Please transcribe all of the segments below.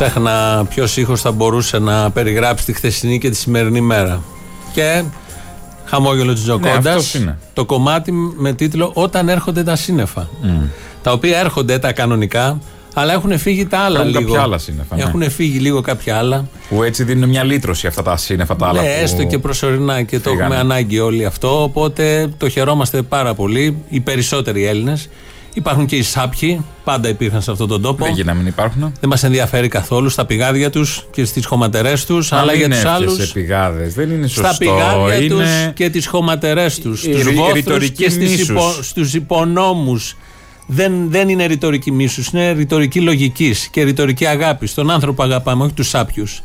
Έψαχνα ποιος ήχος θα μπορούσε να περιγράψει τη χθεσινή και τη σημερινή μέρα. Και χαμόγελο της Τζοκόντας. Ναι, το κομμάτι με τίτλο Όταν έρχονται τα σύννεφα. Τα οποία έρχονται τα κανονικά, αλλά έχουν φύγει τα άλλα Έχουν λίγο. κάποια άλλα σύννεφα, ναι. Έχουν φύγει λίγο κάποια άλλα. Που έτσι δίνουν μια λύτρωση αυτά τα σύννεφα τα άλλα. Ναι, που έστω και προσωρινά και το φύγανε. έχουμε ανάγκη όλοι αυτό. Οπότε το χαιρόμαστε πάρα πολύ. Οι περισσότεροι Έλληνες. Υπάρχουν και οι σάπιοι, πάντα υπήρχαν σε αυτόν τον τόπο. Δεν γίνεται να μην υπάρχουν. Δεν μας ενδιαφέρει καθόλου στα πηγάδια τους και στις χωματερές τους, αλλά για τους άλλους. σε πηγάδες. Δεν είναι σωστό. Στα πηγάδια είναι... τους και τις χωματερές τους. η Στου ρη- βόθρους ρητορική και στις μίσους. υπο, στους υπονόμους. Δεν, δεν είναι ρητορική μίσους, είναι ρητορική λογικής και ρητορική αγάπης. Τον άνθρωπο αγαπάμε, όχι τους σάπιους.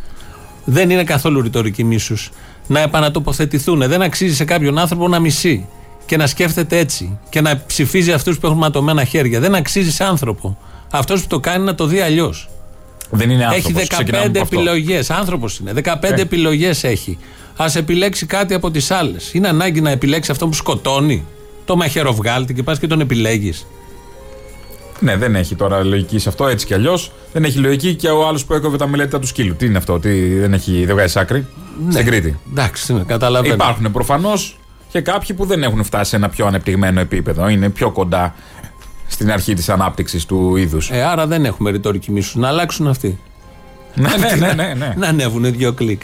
Δεν είναι καθόλου ρητορική μίσους. Να επανατοποθετηθούν. Δεν αξίζει σε κάποιον άνθρωπο να μισεί και να σκέφτεται έτσι και να ψηφίζει αυτούς που έχουν ματωμένα χέρια. Δεν αξίζει σε άνθρωπο. Αυτός που το κάνει να το δει αλλιώς. Δεν είναι Έχει άνθρωπος. Ξεκινάμε 15 από αυτό. επιλογές. Άνθρωπος είναι. 15 Ε. επιλογές έχει. Α επιλέξει κάτι από τις άλλες. Είναι ανάγκη να επιλέξει αυτό που σκοτώνει. Το μαχαιροβγάλτη και πας και τον επιλέγεις. Ναι, δεν έχει τώρα λογική σε αυτό έτσι κι αλλιώς. Δεν έχει λογική και ο άλλος που έκοβε τα μελέτη του σκύλου. Τι είναι αυτό, τι, δεν, έχει, δεν βγάζει άκρη. Στην Κρήτη. Εντάξει, ναι, καταλαβαίνω. Υπάρχουν προφανώς και κάποιοι που δεν έχουν φτάσει σε ένα πιο ανεπτυγμένο επίπεδο. Είναι πιο κοντά στην αρχή της ανάπτυξης του είδους. Ε, άρα δεν έχουμε ρητορική μίσους. Να αλλάξουν αυτοί. ναι, ναι, ναι, ναι, ναι. Να ανέβουν δύο κλικ.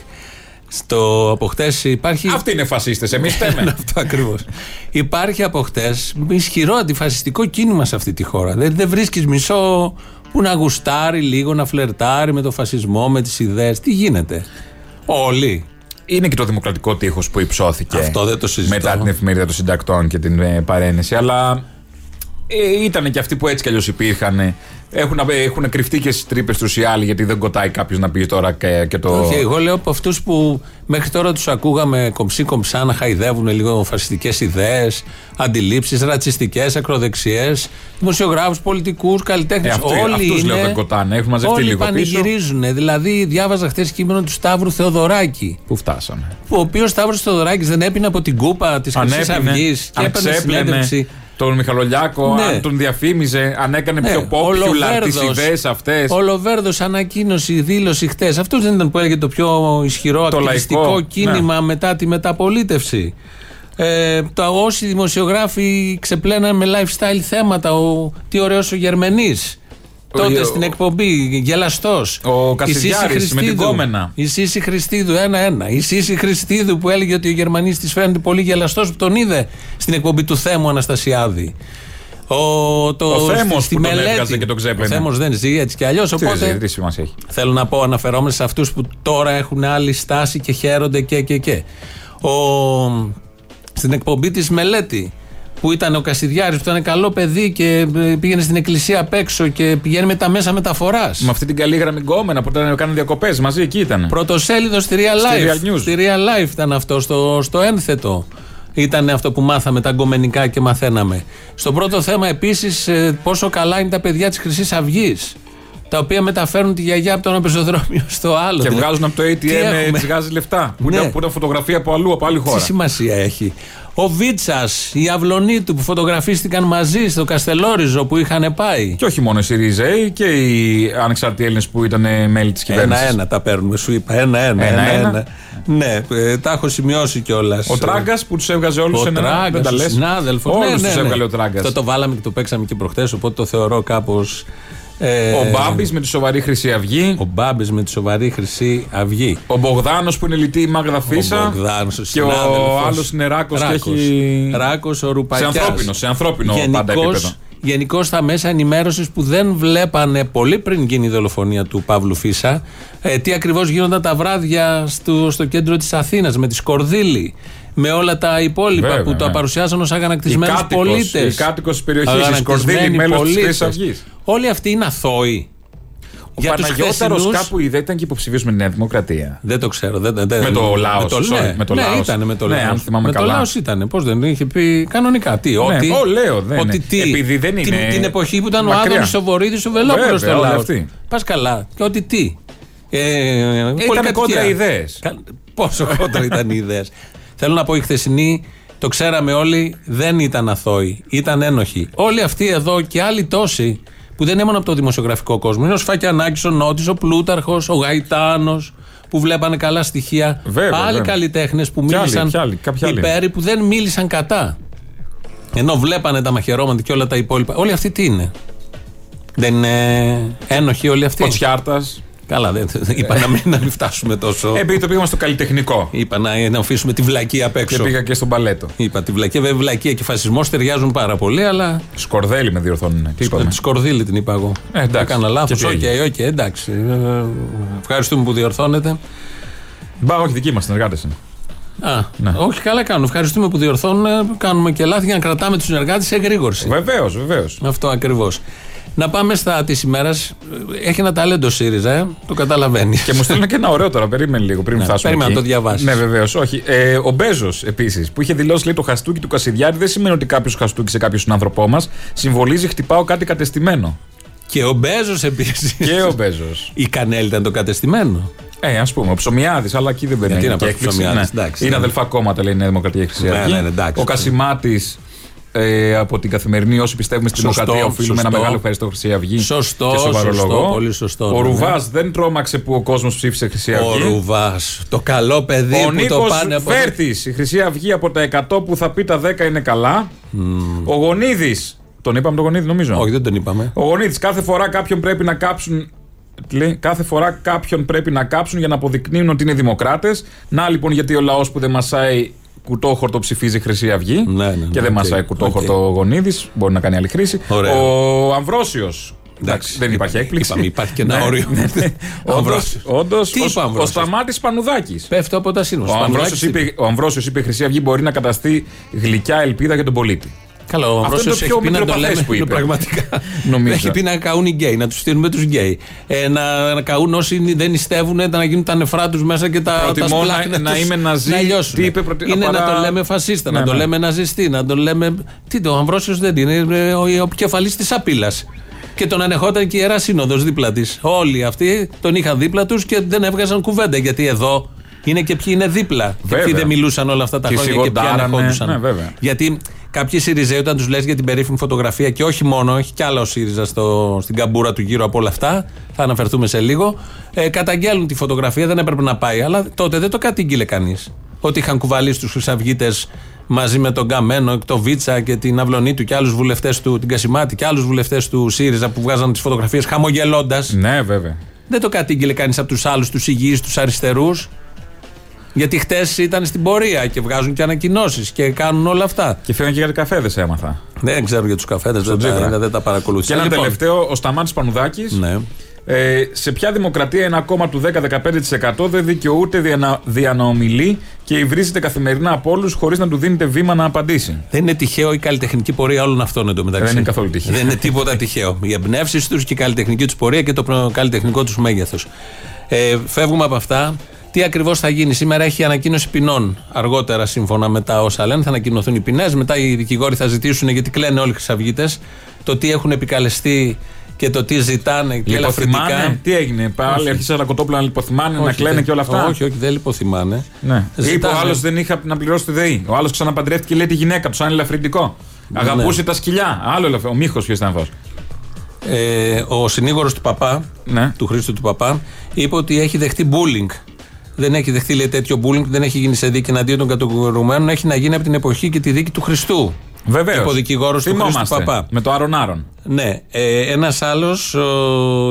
Στο από χτες υπάρχει. Αυτοί είναι φασίστες, εμείς φταίμε. Αυτό ακριβώς. Υπάρχει από χτες ισχυρό αντιφασιστικό κίνημα σε αυτή τη χώρα. Δεν, δεν βρίσκεις μισό που να γουστάρει λίγο, να φλερτάρει με το φασισμό, με τις ιδέες. Τι γίνεται; Όλοι. Είναι και το δημοκρατικό τείχος που υψώθηκε Αυτό δεν το συζητώ. μετά την εφημερίδα των συντακτών και την ε, παρένεση. Αλλά ε, ήταν και αυτοί που έτσι κι αλλιώς υπήρχαν. Έχουν, έχουν κρυφτεί και στις τρύπες τους οι άλλοι, γιατί δεν κοτάει κάποιος να πει τώρα και, και το. Όχι, εγώ λέω από αυτούς που μέχρι τώρα τους ακούγαμε κομψή κομψά να χαϊδεύουν λίγο φασιστικές ιδέες, αντιλήψεις, ρατσιστικές, ακροδεξιές, δημοσιογράφους, πολιτικούς, καλλιτέχνες. Ε, αυτοί- όλοι αυτούς είναι, λέω δεν κοτάνε, έχουν μαζευτεί όλοι λίγο πίσω. πανηγυρίζουν. Δηλαδή, διάβαζα χθες κείμενο του Σταύρου Θεοδωράκη. Πού φτάσαμε. Ο οποίος Σταύρος Θεοδωράκης δεν έπινε από την κούπα της Χρυσής Ανέπινε, Αυγής και αν έπαιρνε ξέπλαινε συνέντευξη. Τον Μιχαλολιάκο, Ναι. αν τον διαφήμιζε, αν έκανε Ναι, πιο ο popular τις Λοβέρδος- ιδέες αυτές. Ο Λοβέρδο ανακοίνωση, δήλωση χτες. Αυτός δεν ήταν που έλεγε το πιο ισχυρό Το ακτιβιστικό λαϊκό, κίνημα μετά τη μεταπολίτευση. Ε, το, όσοι δημοσιογράφοι ξεπλέναν με lifestyle θέματα. Ο, τι ωραίος ο Γερμενής. Τότε ο- στην εκπομπή, γελαστός. Ο Κασιδιάρης με την κόμενα. Η Σύση Χριστίδου, ένα-ένα. Η Σύση Χριστίδου που έλεγε ότι ο Γερμανής της φαίνεται πολύ γελαστός που τον είδε στην εκπομπή του Θέμου Αναστασιάδη. Ο, το, Ο Θέμος στη που τον μελέτη. έβγαζε και τον ξέπλαινε. Ο Θέμος δεν ζει έτσι κι αλλιώς. Τι Οπότε δεν τι σημασία έχει. θέλω να πω αναφερόμενοι σε αυτούς που τώρα έχουν άλλη στάση και χαίρονται και και και. Ο, στην εκπομπή της μελέτη που ήταν ο Κασιδιάρης που ήταν καλό παιδί και ε, πήγαινε στην εκκλησία απ' έξω και πηγαίνει με τα μέσα μεταφοράς. Με αυτή την καλή γραμμή γκόμενα που ήταν κάνουν διακοπές μαζί, εκεί ήταν. Πρωτοσέλιδος στη Real Στη Life. Real News. Στη Real Life ήταν αυτό, στο, στο ένθετο. Ήταν αυτό που μάθαμε τα γκομενικά και μαθαίναμε. Στο πρώτο θέμα επίσης, πόσο καλά είναι τα παιδιά της Χρυσής Αυγής. Τα οποία μεταφέρουν τη γιαγιά από το ένα πεζοδρόμιο στο άλλο. Και Δηλαδή, βγάζουν από το τι ATM, έχουμε; τη βγάζει λεφτά. Που, Ναι. ήταν, που ήταν φωτογραφία από αλλού, από άλλη Τι χώρα. σημασία έχει; Ο Βίτσας, η αυλονή του που φωτογραφίστηκαν μαζί στο Καστελόριζο που είχαν πάει. Και όχι μόνο οι ΣΥΡΙΖΑΙ και οι ανεξάρτητοι Έλληνες που ήταν ε, μέλη της κυβέρνησης. Ένα-ένα τα παίρνουμε, σου είπα. Ένα-ένα. Ένα-ένα; ένα-ένα. Ναι, ε, τα έχω σημειώσει κιόλας. Ο Τράγκας που τους έβγαζε όλους Ο σε ένα. Τράγκα, Δεν τα ο λες; συνάδελφος. Όλους ναι, τους ναι, ναι. έβγαλε ο Τράγκας. Αυτό το βάλαμε και το παίξαμε και προχθέ, οπότε το θεωρώ κάπως. Ε, Ο Μπάμπης με τη σοβαρή Χρυσή Αυγή. Ο Μπάμπης με τη σοβαρή Χρυσή Αυγή. Ο Μπογδάνος που είναι λυτή η Μάγδα Φίσα. Μπογδάνος, ο Και ο συνάδελφος. άλλος είναι Ράκος και Ράκος. έχει. Ράκος, ο Σε Ρουπακιάς. ανθρώπινο, σε ανθρώπινο πάντα επίπεδο. Γενικώς στα μέσα ενημέρωσης που δεν βλέπανε πολύ πριν γίνει η δολοφονία του Παύλου Φίσα, ε, τι ακριβώς γίνονταν τα βράδια στο, στο κέντρο της Αθήνας με τη Σκορδίλη, με όλα τα υπόλοιπα Βέβαια, που τα ναι. παρουσιάζαν ως Η αγανακτισμένου κάτοικος, πολίτες. η κάτοικος της περιοχής, η Σκορδίλη, μέλος της Χρυσής Αυγής. Όλοι αυτοί είναι αθώοι. Ο Για τους Παναγιώταρος χθεσινούς- κάπου είδε ήταν και υποψηφίο με τη Νέα Δημοκρατία. Δεν το ξέρω. Δεν, δεν, Με το Λάος, Με το, sorry, ναι, με το ναι, Λάος. ήταν με το Ναι, Λάος. αν θυμάμαι με το καλά. Λάος ήταν. Πώς δεν είχε πει κανονικά. Τι, ότι, ω, λέω, δεν ότι είναι. τι, Επειδή δεν την, είναι την εποχή που ήταν ο μακριά. Άδωνης ο Βορύδης ο Βελόπουλος στο Βέβαια, όλοι Λάος. αυτοί. Πας καλά. Και ότι τι. Ε, πολυκατοικία. κόντρα ιδέες. Κα- Πόσο κόντρα ήταν οι ιδέες. Θέλω να πω η χθεσινή, το ξέραμε όλοι, δεν ήταν αθώοι. Ήταν ένοχοι. Όλοι αυτοί εδώ και άλλοι τόσοι που δεν είναι μόνο από το δημοσιογραφικό κόσμο. Είναι ο Σφακιανάκης, ο Νότης, ο Πλούταρχος, ο Γαϊτάνος, που βλέπανε καλά στοιχεία. Βέβαια, άλλοι βέβαια. καλλιτέχνες που Κι άλλοι, μίλησαν κι άλλοι, κάποιοι άλλοι. υπέρ ή που δεν μίλησαν κατά. Ενώ βλέπανε τα μαχαιρώματα και όλα τα υπόλοιπα. Όλοι αυτοί τι είναι; Δεν είναι ένοχοι όλοι αυτοί; Φωτσιάρτα. Καλά, δεν, είπα να μην, να μην φτάσουμε τόσο. Επειδή το πήγαμε στο καλλιτεχνικό. Είπα να, να αφήσουμε τη βλακία απ' Και έξω. πήγα και στον παλέτο. Είπα τη βλακία. Βέβαια, βλακία και φασισμός ταιριάζουν πάρα πολύ, αλλά. Σκορδέλη με διορθώνουν. Τις είπαμε. Τη σκορδίλη την είπα εγώ. Ε, εντάξει. Έκανα λάθος. Και Οκ, τι οκ, εντάξει. Ε, Ευχαριστούμε που διορθώνετε. Μπα, όχι, δικοί μας συνεργάτες είναι. Α, Ναι. όχι, καλά κάνουν. Ευχαριστούμε που διορθώνουν. Ε, Κάνουμε και λάθη για να κρατάμε τους συνεργάτες σε εγρήγορση. Βεβαίως, βεβαίως. Αυτό ακριβώς. Να πάμε στα της ημέρας. Έχει ένα ταλέντο ΣΥΡΙΖΑ, ε, το καταλαβαίνεις. Και μου στέλνουν και ένα ωραίο τώρα. Περίμενε λίγο πριν Ναι, φτάσουμε. περίμενα εκεί. να το διαβάσεις. Ναι, βεβαίως. Όχι. Ε, ο Μπέζος επίσης που είχε δηλώσει λέει, το χαστούκι του Κασιδιάρη δεν σημαίνει ότι κάποιος χαστούκι σε κάποιον άνθρωπό μας συμβολίζει χτυπάω κάτι κατεστημένο. Και ο Μπέζος επίσης. και ο Μπέζος. Η Κανέλη ήταν το κατεστημένο. Ε, ας πούμε, ο Ψωμιάδης, αλλά εκεί δεν Γιατί είναι να και πας έκπληξη. Ψωμιάδης, Ναι. εντάξει, είναι ναι. αδελφά κόμματα, λέει η Νέα Δημοκρατία και η Χρυσή Ναι, Αυγή. ναι, ναι, εντάξει. Ο Κασιμάτης ε, από την καθημερινή, όσοι πιστεύουμε στην Σωστό, Δημοκρατία, οφείλουμε ένα σωστό. μεγάλο ευχαριστώ Χρυσή Αυγή. Σωστό, και σοβαρό σωστό, λόγο. πολύ σωστό, Ο ναι, ναι. Ρουβάς δεν τρόμαξε που ο κόσμος ψήφισε Χρυσή Ο Αυγή. Ρουβάς. Το καλό παιδί Ο που το Νίκος πάνε από. Φέρτη, η Χρυσή Αυγή από τα 100 που θα πει τα 10 είναι καλά. Ο Γονίδης, τον είπαμε τον Γονίδη νομίζω. Όχι, δεν τον είπαμε. Ο Γονίδης, κάθε φορά κάποιον πρέπει να κάψουν. τι Λέει, κάθε φορά κάποιον πρέπει να κάψουν για να αποδεικνύουν ότι είναι δημοκράτες. Να λοιπόν γιατί ο λαός που δεν μασάει κουτόχορτο ψηφίζει Χρυσή Αυγή. Ναι, ναι, ναι, και δεν οκ, μασάει κουτόχορτο ο Γονίδης. Μπορεί να κάνει άλλη χρήση. Ωραία. Ο Αμβρόσιος. Εντάξει, δεν υπάρχει έκπληξη. Είπαμε, υπάρχει και ένα Ναι, όριο. ναι, ναι. Ο Αμβρόσιος. Όντως, Τι είπε ο ο, ο Αμβρόσιος; Σταμάτης Πανουδάκης. Πέφτω από τα σύνορα. Ο Σπανουλάκης Αμβρόσιος τι είπε, ο Αμβρόσιος είπε: Η Χρυσή Αυγή μπορεί να καταστεί γλυκιά ελπίδα για τον πολίτη. Καλά, ο Αυτό είναι το Αμβρόσιος πιο έχει πει να το μικροπαθές λέμε που είπε. πραγματικά. Νομίζω. Έχει πει να καούν οι γκέι, να τους στείλουμε τους γκέι. Ε, να, να καούν όσοι δεν νηστεύουν, να γίνουν τα νεφρά τους μέσα και τα, τα Προτιμώ να- σπλάχνα να τους είμαι ναζί. Να λιώσουν. Τι είπε, προτι- είναι παρά- να το λέμε φασίστα, Ναι, να το ναι. λέμε ναζιστή, να το λέμε. Τι το, ο Αμβρόσιος δεν είναι. Είναι ο, ο επικεφαλής της απειλή. Και τον ανεχόταν και η Ιερά Σύνοδος δίπλα της. Όλοι αυτοί τον είχαν δίπλα τους και δεν έβγαζαν κουβέντα. Γιατί εδώ είναι και ποιοι είναι δίπλα. Και Βέβαια. ποιοι δεν μιλούσαν όλα αυτά τα Και χρόνια και ποιοι σιγοντάρανε. ανεχόντουσαν. Ναι, βέβαια. Γιατί κάποιοι Σιριζέοι, όταν τους λες για την περίφημη φωτογραφία και όχι μόνο, έχει κι άλλα ο ΣΥΡΙΖΑ στο, στην καμπούρα του γύρω από όλα αυτά, θα αναφερθούμε σε λίγο, ε, καταγγέλνουν τη φωτογραφία, δεν έπρεπε να πάει. Αλλά τότε δεν το κατήγγειλε κανείς. Ότι είχαν κουβαλήσει τους Χρυσαυγίτες μαζί με τον Καμένο, τον Βίτσα και την Αυλονίτου και άλλους βουλευτές του, την Κασιμάτη και άλλους βουλευτές του ΣΥΡΙΖΑ που βγάζαν τις φωτογραφίες χαμογελώντας. Ναι, βέβαια. Δεν το κατήγγειλε κανείς από τους άλλους, τους υγιείς, τους αριστερούς. Γιατί χτες ήταν στην πορεία και βγάζουν και ανακοινώσεις και κάνουν όλα αυτά. Και φαίνεται και για καφέδες έμαθα. Δεν ξέρω για τους καφέδες, δεν, τα- Τζίπρα. δεν τα παρακολούθησα. Και ένα Λοιπόν, τελευταίο, ο Σταμάτης Πανουδάκης. Ναι. Ε, σε ποια δημοκρατία ένα κόμμα του 10-15% δεν δικαιούται διανα, διαναομιλεί και υβρίζεται καθημερινά από όλους χωρίς να του δίνετε βήμα να απαντήσει; Δεν είναι τυχαίο η καλλιτεχνική πορεία όλων αυτών εντωμεταξύ. Δεν είναι καθόλου τυχαίο. Δεν είναι τίποτα τυχαίο. Οι εμπνεύσεις τους και η καλλιτεχνική τους πορεία και το προ- καλλιτεχνικό τους μέγεθος. Ε, φεύγουμε από αυτά. Τι ακριβώς θα γίνει. Σήμερα έχει ανακοίνωση ποινών. Αργότερα, σύμφωνα με τα όσα λένε, θα ανακοινωθούν οι ποινές. Μετά οι δικηγόροι θα ζητήσουν, γιατί κλαίνε όλοι οι χρυσαυγίτες, το τι έχουν επικαλεστεί και το τι ζητάνε και ελαφρυντικά. Λιποθυμάνε, τι έγινε, πάλι Όχι. αρχίσαν τα κοτόπουλα να λιποθυμάνε, να Όχι, κλαίνε δεν- και όλα αυτά. Όχι, όχι, δεν λιποθυμάνε. Ναι. Είπε Ζητάνε. ο άλλος δεν είχα να πληρώσει τη ΔΕΗ. Ο άλλος ξαναπαντρεύτηκε λέει τη γυναίκα του, σαν ελαφρυντικό. Ναι. Αγαπούσε τα σκυλιά. Άλλο ελαφρυντικό. Ο Μίχος ποιος ήταν αυτός. Ε, ο συνήγορος του παπά, Ναι. του Χρήστου του παπά, είπε ότι έχει δεχτεί bullying. Δεν έχει δεχτεί λέει, τέτοιο bullying, δεν έχει γίνει σε δίκη εναντίον των κατηγορουμένων, έχει να γίνει από την εποχή και τη δίκη του Χριστού. Βεβαίως. Είπε ο δικηγόρος του Χρήστου Παπά. Με το Άρον Άρον. Ναι, ε, ένας άλλος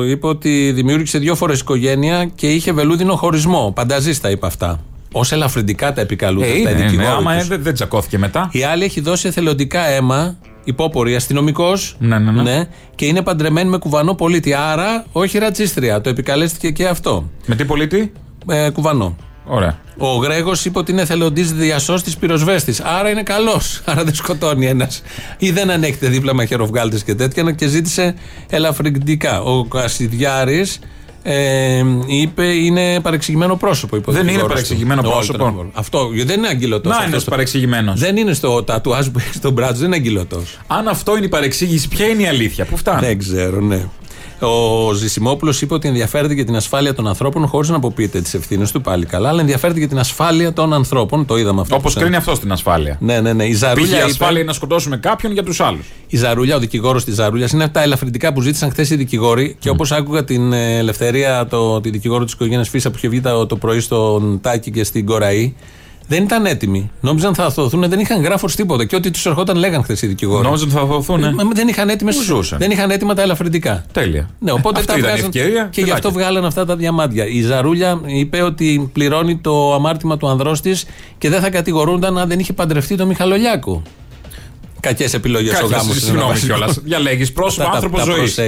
είπε ότι δημιούργησε δύο φορές οικογένεια και είχε βελούδινο χωρισμό. Πανταζίστα είπε αυτά. Ω ελαφρυντικά τα επικαλούνται Ε, αυτά οι είναι, ναι, δικηγόροι άμα τους. ε, δεν, δεν τσακώθηκε μετά. Η άλλη έχει δώσει εθελοντικά αίμα, υπόπορη αστυνομικός. Ναι, ναι, ναι. και είναι παντρεμένη με κουβανό πολίτη. Άρα, όχι ρατσίστρια. Το επικαλέστηκε και αυτό. Με τι πολίτη; Ε, κουβανό. Ωραία. Ο Γρέγος είπε ότι είναι εθελοντή διασώστη πυροσβέστης. Άρα είναι καλός. Άρα δεν σκοτώνει ένας. Ή δεν ανέχεται δίπλα μαχαιροβγάλτες και τέτοια και ζήτησε ελαφρυντικά. Ο Κασιδιάρης ε, είπε είναι παρεξηγημένο πρόσωπο. είπε ο Δεν είναι δικηγόρος του. παρεξηγημένο Όχι, πρόσωπο. τον- Αυτό δεν είναι αγγελωτός. Να είναι παρεξηγημένος. Δεν είναι στο τατουάζ που έχει στον μπράτσο, δεν είναι αγγελωτός. Αν αυτό είναι η παρεξήγηση, ποια είναι η αλήθεια. Πού φτάνει; Δεν ξέρω, ναι. Ο Ζησιμόπουλος είπε ότι ενδιαφέρεται για την ασφάλεια των ανθρώπων χωρίς να αποποιείται τις ευθύνες του πάλι καλά, αλλά ενδιαφέρεται για την ασφάλεια των ανθρώπων. Το είδαμε αυτό. Όπως κρίνει αυτός στην ασφάλεια. Ναι, ναι, ναι. Η Ζαρούλια. Πήγε η είπε- ασφάλεια να σκοτώσουμε κάποιον για τους άλλους. η Ζαρούλια, ο δικηγόρος της Ζαρούλιας, είναι από τα ελαφρυντικά που ζήτησαν χθες οι δικηγόροι. Και όπως άκουγα την ε, ελευθερία, το, τη δικηγόρο της οικογένειας Φίσα που είχε βγει το, το πρωί στον Τάκη και στην Κοραή, δεν ήταν έτοιμοι. Νόμιζαν θα αθωθούν, δεν είχαν γράφος τίποτα. Και ό,τι τους ερχόταν λέγαν χθες οι δικηγόροι. Νόμιζα ότι θα δοθούν. Μα δεν είχαν, έτοιμες, Πού ζούσαν; δεν είχαν έτοιμα τα ελαφρυντικά. Τέλεια. Ναι, οπότε Αυτή τα ήταν η βγάζαν ευκαιρία. και γι' αυτό Φυλάκια. βγάλαν αυτά τα διαμάντια. Η Ζαρούλια είπε ότι πληρώνει το αμάρτημα του ανδρός της και δεν θα κατηγορούνταν αν δεν είχε παντρευτεί τον Μιχαλολιάκο. Κακές επιλογές ο Κάτσε, γάμος. Συγγνώμη κιόλας. Διαλέγει πρόσωπο άνθρωπος ζωής.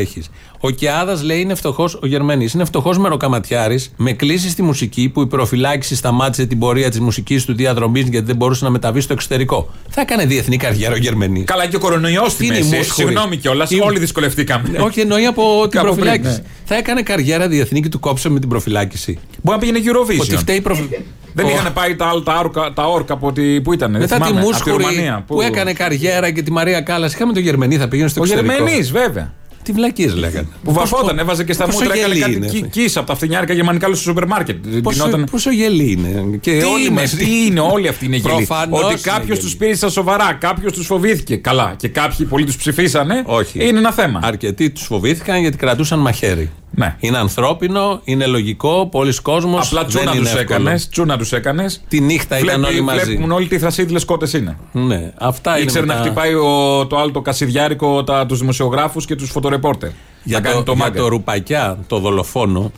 Ο Κιάδας λέει είναι φτωχό, ο Γερμανής είναι φτωχός μεροκαματιάρης με κλήσει στη μουσική που η προφυλάξη σταμάτησε την πορεία της μουσικής του διαδρομής γιατί δεν μπορούσε να μεταβεί στο εξωτερικό. Θα έκανε διεθνή καριέρα ο Γερμανής. Καλά, και ο κορονοϊός στη Είναι η μέση. μουσχουρη. Συγγνώμη κιόλας. Η- Όλοι δυσκολευτήκαμε. Όχι, εννοεί από την Κάπου πριν, προφυλάκηση. ναι. Θα έκανε καριέρα διεθνή και του κόψε με την προφυλάκηση. Μπορεί να πήγαινε Eurovision. Ότι φταίει η προφυ... Δεν Ο- είχαν πάει τα, τα, όρκα, τα όρκα από τη, που ήταν. Μετά τη Μούσχουρη Ρουμανία, που... έκανε καριέρα και τη Μαρία Κάλλας. Είχαμε τον Γερμανή, θα πήγαινε στο Ο εξωτερικό. Γερμανής, βέβαια. Τι βλακίες λέγανε. Που βαφόταν, έβαζε και στα πόσο μούτρα, έκανε γελή κάτι είναι κι- αυτή. κίσα από τα φτηνιάρικα γερμανικά στο σούπερ μάρκετ. Πόσο, Γινόταν- πόσο γελή είναι. Και Τι όλοι είναι, μαζί. τι είναι, όλοι αυτοί είναι γελοί. Προφανώς Ότι είναι κάποιος γελοί. τους πήρε στα σοβαρά, κάποιος τους φοβήθηκε. Καλά. Και κάποιοι πολλοί τους ψηφίσανε. Όχι. Είναι ένα θέμα. Αρκετοί τους φοβήθηκαν γιατί κρατούσαν μαχαίρι. Ναι. Είναι ανθρώπινο, είναι λογικό, πολλοί κόσμος Απλά δεν τσούνα είναι τους εύκολο. έκανες. Τσούνα τους έκανες. Τη νύχτα ήταν όλοι μαζί. Βλέπουν όλοι τι θρασίδηλες κότες είναι. Ναι, αυτά είναι. Ήξερε να μετά- χτυπάει ο, το άλλο το κασιδιάρικο τα, τους δημοσιογράφους και τους φωτορεπόρτερ. Για, να κάνει το, το για μάγκα. το Ρουπακιά, το δολοφόνο,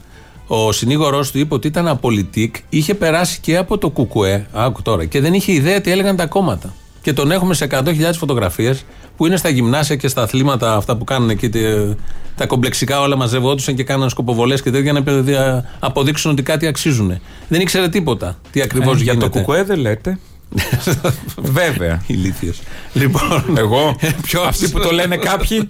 ο συνήγορός του είπε ότι ήταν απολυτικ, είχε περάσει και από το Κουκουέ, άκου τώρα, και δεν είχε ιδέα τι έλεγαν τα κόμματα. Και τον έχουμε σε 100.000 φωτογραφίες που είναι στα γυμνάσια και στα αθλήματα αυτά που κάνουν εκεί. τε- τα κομπλεξικά όλα μαζευόντουσαν και κάναν σκοποβολές και τέτοια για να παι- αποδείξουν ότι κάτι αξίζουν. Δεν ήξερε τίποτα τι ακριβώς Ε, γίνεται. για το κουκουέ δεν λέτε. Βέβαια. Ηλίθιος. Λοιπόν. Εγώ, Ποιος; αυτοί που το λένε κάποιοι,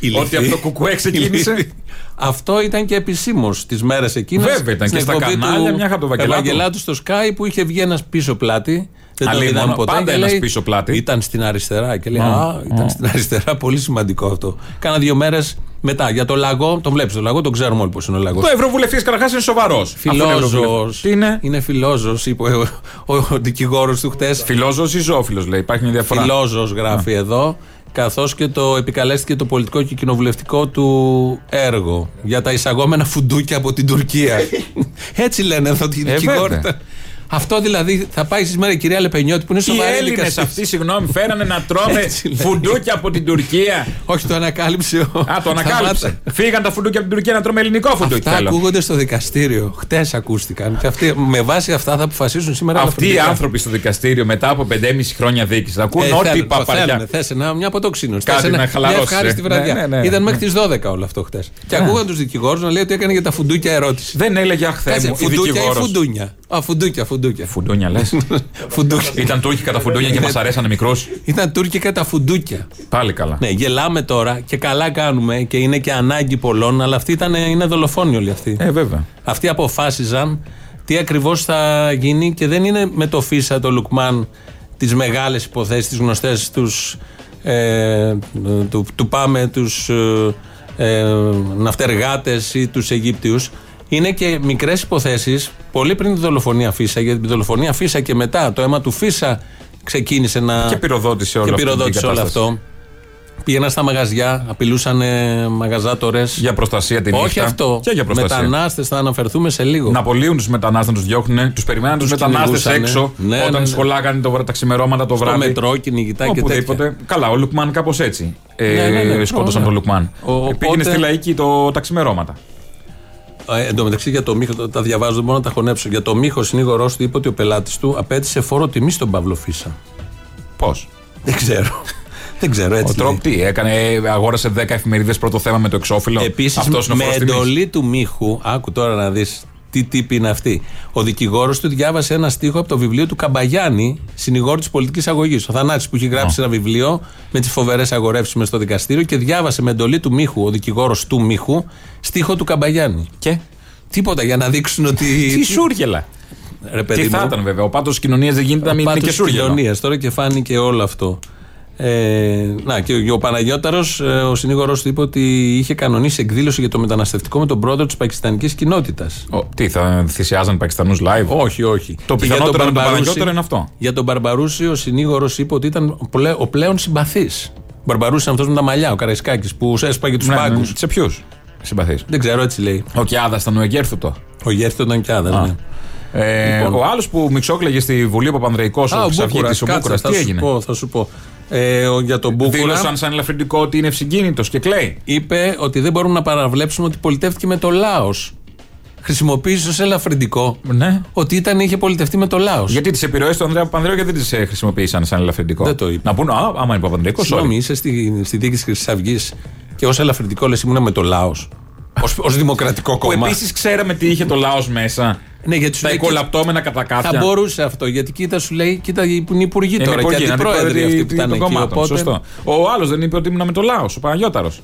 Ηλίθιοι. ότι από το κουκουέ ξεκίνησε. Ηλίθιοι. Αυτό ήταν και επισήμως τις μέρες εκείνες. Βέβαια, ήταν και στα κανάλια, μια χαρά το Βαγγελάτου. Ευαγγελάτου στο Sky που είχε βγει ένας πίσω πλάτη. Δεν τον Αλίμονο, είδαμε ποτέ. πάντα και ένας λέει, πίσω πλάτη. Ήταν στην αριστερά. Και λέει: Α, ήταν στην αριστερά. Πολύ σημαντικό αυτό. Κάνα δύο μέρες μετά. Για το λαγό, τον βλέπεις το λαγό, τον ξέρουμε όλοι πώς είναι ο λαγός. Το Ευρωβουλευτής καταρχάς είναι σοβαρός. Φιλόζο. Τι είναι, Είναι φιλόζο, είπε ο, ο, ο δικηγόρος του χτες. Φιλόζο ή ζώφιλο, λέει. Υπάρχει μια διαφορά. Φιλόζος γράφει εδώ, καθώς και το επικαλέστηκε το πολιτικό και κοινοβουλευτικό του έργο για τα εισαγόμενα φουντούκια από την Τουρκία. Έτσι λένε εδώ τη Ε, δικηγόρη. βέβαια. Αυτό δηλαδή θα πάει στις μέρες η κυρία Λεπενιώτη που είναι Οι σοβαρή Έλληνες δικαστής. αυτοί, συγγνώμη, φέρανε να τρώμε Έτσι λέει. φουντούκια από την Τουρκία. Όχι, το ανακάλυψε ο. Α, το ανακάλυψε. Σταμάτα. Φύγαν τα φουντούκια από την Τουρκία να τρώμε ελληνικό φουντούκι. Αυτά θέλω. ακούγονται στο δικαστήριο. Χτες ακούστηκαν. Και αυτοί, με βάση αυτά θα αποφασίσουν σήμερα. Αυτοί οι ελαφρυντικά. άνθρωποι στο δικαστήριο μετά από 5,5 χρόνια δίκης θα ακούν Ε, ό,τι θέλουν, το παπαριά. θέλουν. Θες ένα, μια αποτοξίνωση. Κάτι Θες ένα- να χαλαρώσει, Μια ευχάριστη ε. βραδιά. Ναι, ναι, ναι. Ήταν μέχρι τις 12 όλο αυτό χτες. Και ακούγαν τους δικηγόρους να λέει ότι έκανε για τα φουντούκια ερώτηση. Δεν έλεγε αχθέ Κάτσε, μου, η φουντούκια ή δικηγόρος. φουντούνια. Α, φουντούκια, φουντούκια. Φουντούνια λες. φουντούκια. Ήταν Τούρκοι κατά φουντούνια και μας αρέσανε μικρού. Ήταν τουρκικά τα φουντούκια. Πάλι καλά. Ναι, γελάμε τώρα και καλά κάνουμε και είναι και ανάγκη πολλών, αλλά αυτοί ήταν, είναι δολοφόνοι όλοι αυτοί. Ε, βέβαια. Αυτοί αποφάσιζαν τι ακριβώς θα γίνει και δεν είναι με το Φίσα, το Λουκμάν, τις μεγάλες υποθέσεις, τις γνωστές τους. Ε, του, του πάμε τους ε, ε, ναυτεργάτες ή τους Αιγύπτιους είναι και μικρές υποθέσεις πολύ πριν τη δολοφονία Φίσα γιατί τη δολοφονία Φίσα και μετά το αίμα του Φίσα ξεκίνησε να Και πυροδότησε όλο και αυτό. πυροδότησε όλο αυτό πήγαιναν στα μαγαζιά απειλούσαν ε, μαγαζάτορες Για προστασία την όχι νύχτα. αυτό. Και για προστασία. Μετανάστες θα αναφερθούμε σε λίγο. Να απολύουν τους μετανάστες, να τους διώχνουν. Τους περιμέναν τους Τους μετανάστες κυνηγούσανε. έξω Ναι, όταν ναι, ναι. σχολάγανε το, βρα- τα ξημερώματα το Στο βράδυ. μετρό, κυνηγητά και Οπουδήποτε. τέτοια. Καλά, ο Λουκμάν κάπως έτσι. Ε, Ναι, ναι, ναι. σκότωσαν Ωραία. τον Λουκμάν. Ο- Ε, οπότε- Πήγαινε στη λαϊκή το, τα ξημερώματα. Ε, εν τω μεταξύ για το μύχο, το- τα διαβάζω, δεν μπορώ να τα χωνέψω. Για το μύχος, συνήγορός του είπε ότι ο πελάτης του απέτησε φόρο τιμή στον Παύλο Φίσα. Πώς; Δεν ξέρω. δεν ξέρω, Ο έτσι. Τρόπ τι, έκανε, αγόρασε 10 εφημερίδες πρώτο θέμα με το εξώφυλλο. Επίσης, Αυτός είναι ο με φόρος τιμής. εντολή του μύχου, άκου τώρα να δεις τι τύπη είναι αυτή. Ο δικηγόρος του διάβασε ένα στίχο από το βιβλίο του Καμπαγιάννη, συνηγόρου της πολιτικής αγωγής. Ο Θανάτης που έχει γράψει ένα βιβλίο με τις φοβερές αγορεύσει με στο δικαστήριο και διάβασε με εντολή του μύχου, ο δικηγόρος του μύχου, στίχο του Καμπαγιάννη. Και; Τίποτα για να δείξουν ότι. Τι σούργελα. Ρε παιδί Τι θα μου, ήταν βέβαια. Ο πάτος κοινωνίας δεν γίνεται να μην είναι πάτος και σούργελο. κοινωνίας. Τώρα και φάνηκε όλο αυτό. Ε, να, και ο Παναγιώταρος, ε, ο συνήγορο του, είπε ότι είχε κανονίσει εκδήλωση για το μεταναστευτικό με τον πρόεδρο της πακιστανικής κοινότητας. Τι, θα θυσιάζαν Πακιστανούς live; Όχι, όχι. Το πιθανότερο για τον είναι αυτό. Για τον Μπαρμπαρούση, ο συνήγορος είπε ότι ήταν ο πλέον συμπαθής. Ο Μπαρμπαρούση είναι αυτός με τα μαλλιά, ο Καραϊσκάκης που έσπαγε τους ναι, πάγκου. Ναι, σε ποιους συμπαθείς; Δεν ξέρω, έτσι λέει. Ο Κιάδας ήταν ο Εγκέρθωτο. Ο Εγκέρθωτο ήταν Κιάδας, ναι. Ε, λοιπόν. Ο άλλος που μιξόκλεγε στη Βουλή ο Παπανδρεϊκό, ο Ξαφιέτη, ο Μπούκουρας, τι έγινε; Θα σου πω. Ε, για τον Μπούκουρα. Δήλωσαν σαν ελαφρυντικό ότι είναι ευσυγκίνητος και κλαίει. Είπε ότι δεν μπορούμε να παραβλέψουμε ότι πολιτεύτηκε με το Λάος. Χρησιμοποίησε ως ελαφρυντικό ναι. ότι ήταν, είχε πολιτευτεί με το Λάος. Γιατί τις επιρροές του Ανδρέα Παπανδρέου γιατί τις ε, χρησιμοποίησαν σαν ελαφρυντικό; Δεν το είπε. Να πούνε, Α, άμα είναι Παπανδρέου. Συγγνώμη, είσαι στη, στη δίκη τη Χρυσής Αυγής και ως ελαφρυντικό λες ήμουν με το Λάος. Ω δημοκρατικό κόμμα. Που επίσης ξέραμε τι είχε το λαός μέσα. Ναι, γιατί τα οικολαπτώμενα κατά κάποια. Θα μπορούσε αυτό. Γιατί κοίτα σου λέει, κοίτα που είναι υπουργοί τώρα. Είναι και αντιπρόεδροι αυτοί που ήταν εκεί. Οπότε... Σωστό. Ο άλλος δεν είπε ότι ήμουν με το λαός, ο Παναγιώταρος.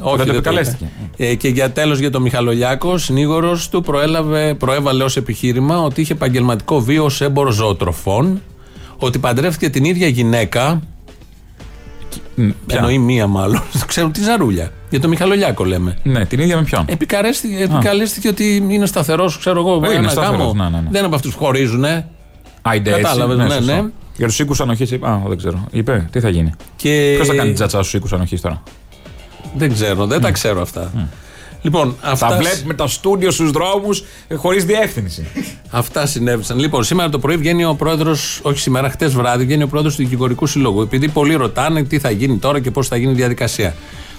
Όχι, δεν, δεν Ε, και για τέλος για τον Μιχαλολιάκο, ο συνήγορος του προέλαβε, προέβαλε ως επιχείρημα ότι είχε επαγγελματικό βίο ως έμπορο ζωοτροφών, ότι παντρεύτηκε την ίδια γυναίκα Ποια; Εννοεί μία μάλλον. Ξέρω τη Ζαρούλια. Για τον Μιχαλολιάκο λέμε. Ναι, την ίδια με ποιον; Επικαλέστηκε ότι είναι σταθερός, ξέρω εγώ. Ε, είναι σταθερός, ναι, ναι, ναι. Δεν είναι από αυτούς που χωρίζουν. Κατάλαβες, ναι, ναι, ναι. Για τους οίκους ανοχής, α, δεν ξέρω. Είπε, τι θα γίνει. Και... Ποιος θα κάνει τζατσα στους οίκους ανοχής τώρα; Δεν ξέρω, δεν τα ξέρω αυτά. Λοιπόν, αυτά... Τα βλέπουμε τα στούντιο στους δρόμους ε, χωρίς διεύθυνση. αυτά συνέβησαν. Λοιπόν, σήμερα το πρωί βγαίνει ο πρόεδρος, όχι σήμερα, χτες βράδυ, βγαίνει ο πρόεδρος του Δικηγορικού Συλλόγου. Επειδή πολλοί ρωτάνε τι θα γίνει τώρα και πώς θα γίνει η διαδικασία.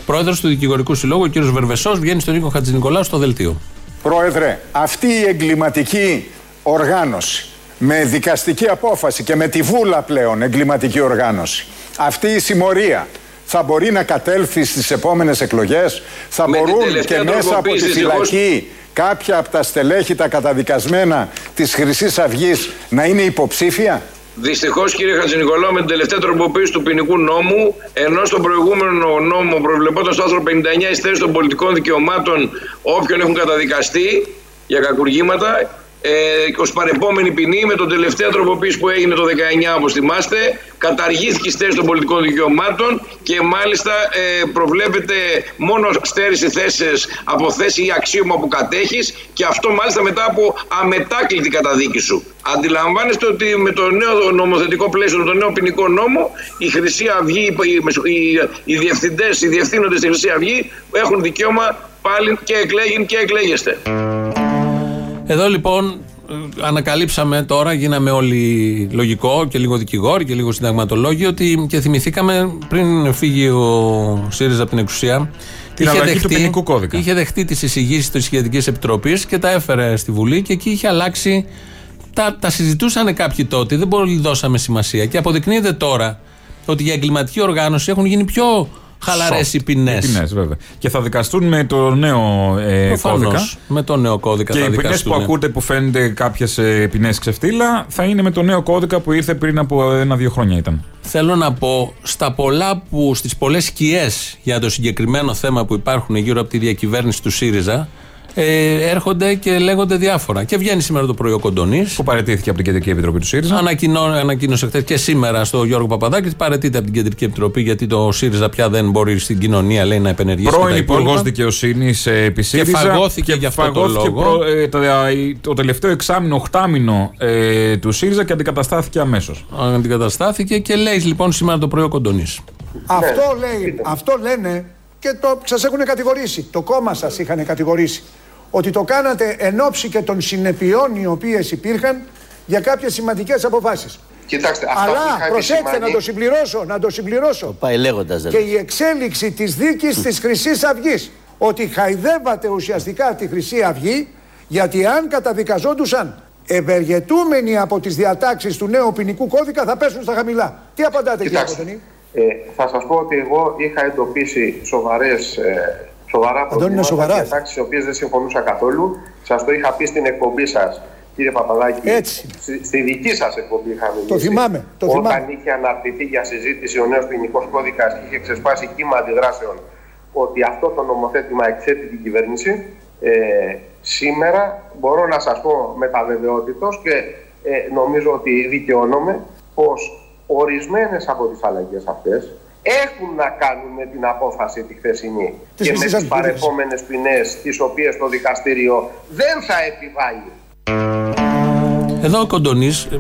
Πρόεδρος του Δικηγορικού Συλλόγου, ο κ. Βερβεσός, βγαίνει στον Νίκο Χατζηνικολάου στο δελτίο. Πρόεδρε, αυτή η εγκληματική οργάνωση με δικαστική απόφαση και με τη βούλα πλέον εγκληματική οργάνωση. Αυτή η συμμορία θα μπορεί να κατέλθει στις επόμενες εκλογές, θα μπορούν και μέσα από τη φυλακή κάποια από τα στελέχη τα καταδικασμένα της χρυσής αυγής να είναι υποψήφια; Δυστυχώς, κύριε Χατζηνικολάου, με την τελευταία τροποποίηση του ποινικού νόμου, ενώ στον προηγούμενο νόμο προβλεπόταν στο άρθρο 59 η στέρηση των πολιτικών δικαιωμάτων όποιων έχουν καταδικαστεί για κακουργήματα, ε, ως παρεπόμενη ποινή με τον τελευταίο τροποποίηση που έγινε το 19 όπως θυμάστε καταργήθηκε η στέρηση των πολιτικών δικαιωμάτων και μάλιστα ε, προβλέπεται μόνο στέρηση θέσεις από θέση ή αξίωμα που κατέχεις και αυτό μάλιστα μετά από αμετάκλητη καταδίκη σου. Αντιλαμβάνεστε ότι με το νέο νομοθετικό πλαίσιο, το νέο ποινικό νόμο, η Χρυσή Αυγή, οι, οι, οι διευθυντές, οι διευθύνοντες στη Χρυσή Αυγή έχουν δικαίωμα πάλι και εκλέγουν και εκλέγεστε. Εδώ λοιπόν ανακαλύψαμε τώρα, γίναμε όλοι λογικό και λίγο δικηγόροι και λίγο συνταγματολόγοι ότι και θυμηθήκαμε πριν φύγει ο ΣΥΡΙΖΑ από την εξουσία. Την είχε δεχτεί, του ποινικού κώδικα. Είχε δεχτεί τις εισηγήσεις της Σχετικής Επιτροπής και τα έφερε στη Βουλή και εκεί είχε αλλάξει. Τα, τα συζητούσαν κάποιοι τότε, δεν πολύ δώσαμε σημασία. Και αποδεικνύεται τώρα ότι για εγκληματική οργάνωση έχουν γίνει πιο χαλαρές οι ποινές. βέβαια. Και θα δικαστούν με το νέο ε, κώδικα. Με το νέο κώδικα και θα οι ποινές που ακούτε που φαίνεται κάποιες ποινές ξεφτύλα θα είναι με το νέο κώδικα που ήρθε πριν από ένα-δύο χρόνια ήταν. Θέλω να πω, στα πολλά που, στις πολλές σκιές για το συγκεκριμένο θέμα που υπάρχουν γύρω από τη διακυβέρνηση του ΣΥΡΙΖΑ, ε, έρχονται και λέγονται διάφορα. Και βγαίνει σήμερα το πρωί ο Κοντονής. Που παρετήθηκε από την Κεντρική Επιτροπή του ΣΥΡΙΖΑ. Ανακοινώ, ανακοίνωσε χθες και σήμερα στο Γιώργο Παπαδάκη. Παρετείται από την Κεντρική Επιτροπή γιατί το ΣΥΡΙΖΑ πια δεν μπορεί στην κοινωνία λέει, να επενεργήσει. Πρώην Υπουργός Δικαιοσύνης επί ΣΥΡΙΖΑ. Και φαγώθηκε γι' αυτό το λόγο. Προ, ε, το, το τελευταίο εξάμεινο, οχτάμινο ε, του ΣΥΡΙΖΑ και αντικαταστάθηκε αμέσως. Αντικαταστάθηκε και λέει λοιπόν σήμερα το πρωί ο Κοντονής. Αυτό, λέει, αυτό λένε και το, σας έχουν κατηγορήσει. Το κόμμα σας είχαν κατηγορήσει ότι το κάνατε εν ώψη και των συνεπειών οι οποίες υπήρχαν για κάποιες σημαντικές αποφάσεις. Κοιτάξτε, Αλλά προσέξτε να το συμπληρώσω, να το συμπληρώσω. Πάει λέγοντας, και η εξέλιξη της δίκης της χρυσής αυγής. Ότι χαϊδεύατε ουσιαστικά τη Χρυσή Αυγή γιατί αν καταδικαζόντουσαν ευεργετούμενοι από τις διατάξεις του νέου ποινικού κώδικα θα πέσουν στα χαμηλά. Τι απαντάτε κύριε Κοντονή. Ε, θα σας πω ότι εγώ είχα εντοπίσει σοβαρές ε, σοβαρά προβλήματα και τάξεις οι οποίες δεν συμφωνούσα καθόλου. Σας το είχα πει στην εκπομπή σας, κύριε Παπαδάκη. Έτσι. Στη, δική σας εκπομπή είχα μιλήσει. Το θυμάμαι. Το όταν θυμάμαι. είχε αναρτηθεί για συζήτηση ο νέος ποινικός κώδικας και είχε ξεσπάσει κύμα αντιδράσεων ότι αυτό το νομοθέτημα εξέτει την κυβέρνηση. Ε, σήμερα μπορώ να σας πω με τα βεβαιότητος και ε, νομίζω ότι δικαιώνομαι πως ορισμένες από τις αλλαγές αυτές έχουν να κάνουν με την απόφαση τη χθεσινή και με τις παρεπόμενες ποινές τις οποίες το δικαστήριο δεν θα επιβάλλει. Εδώ ο Κοντονής ε,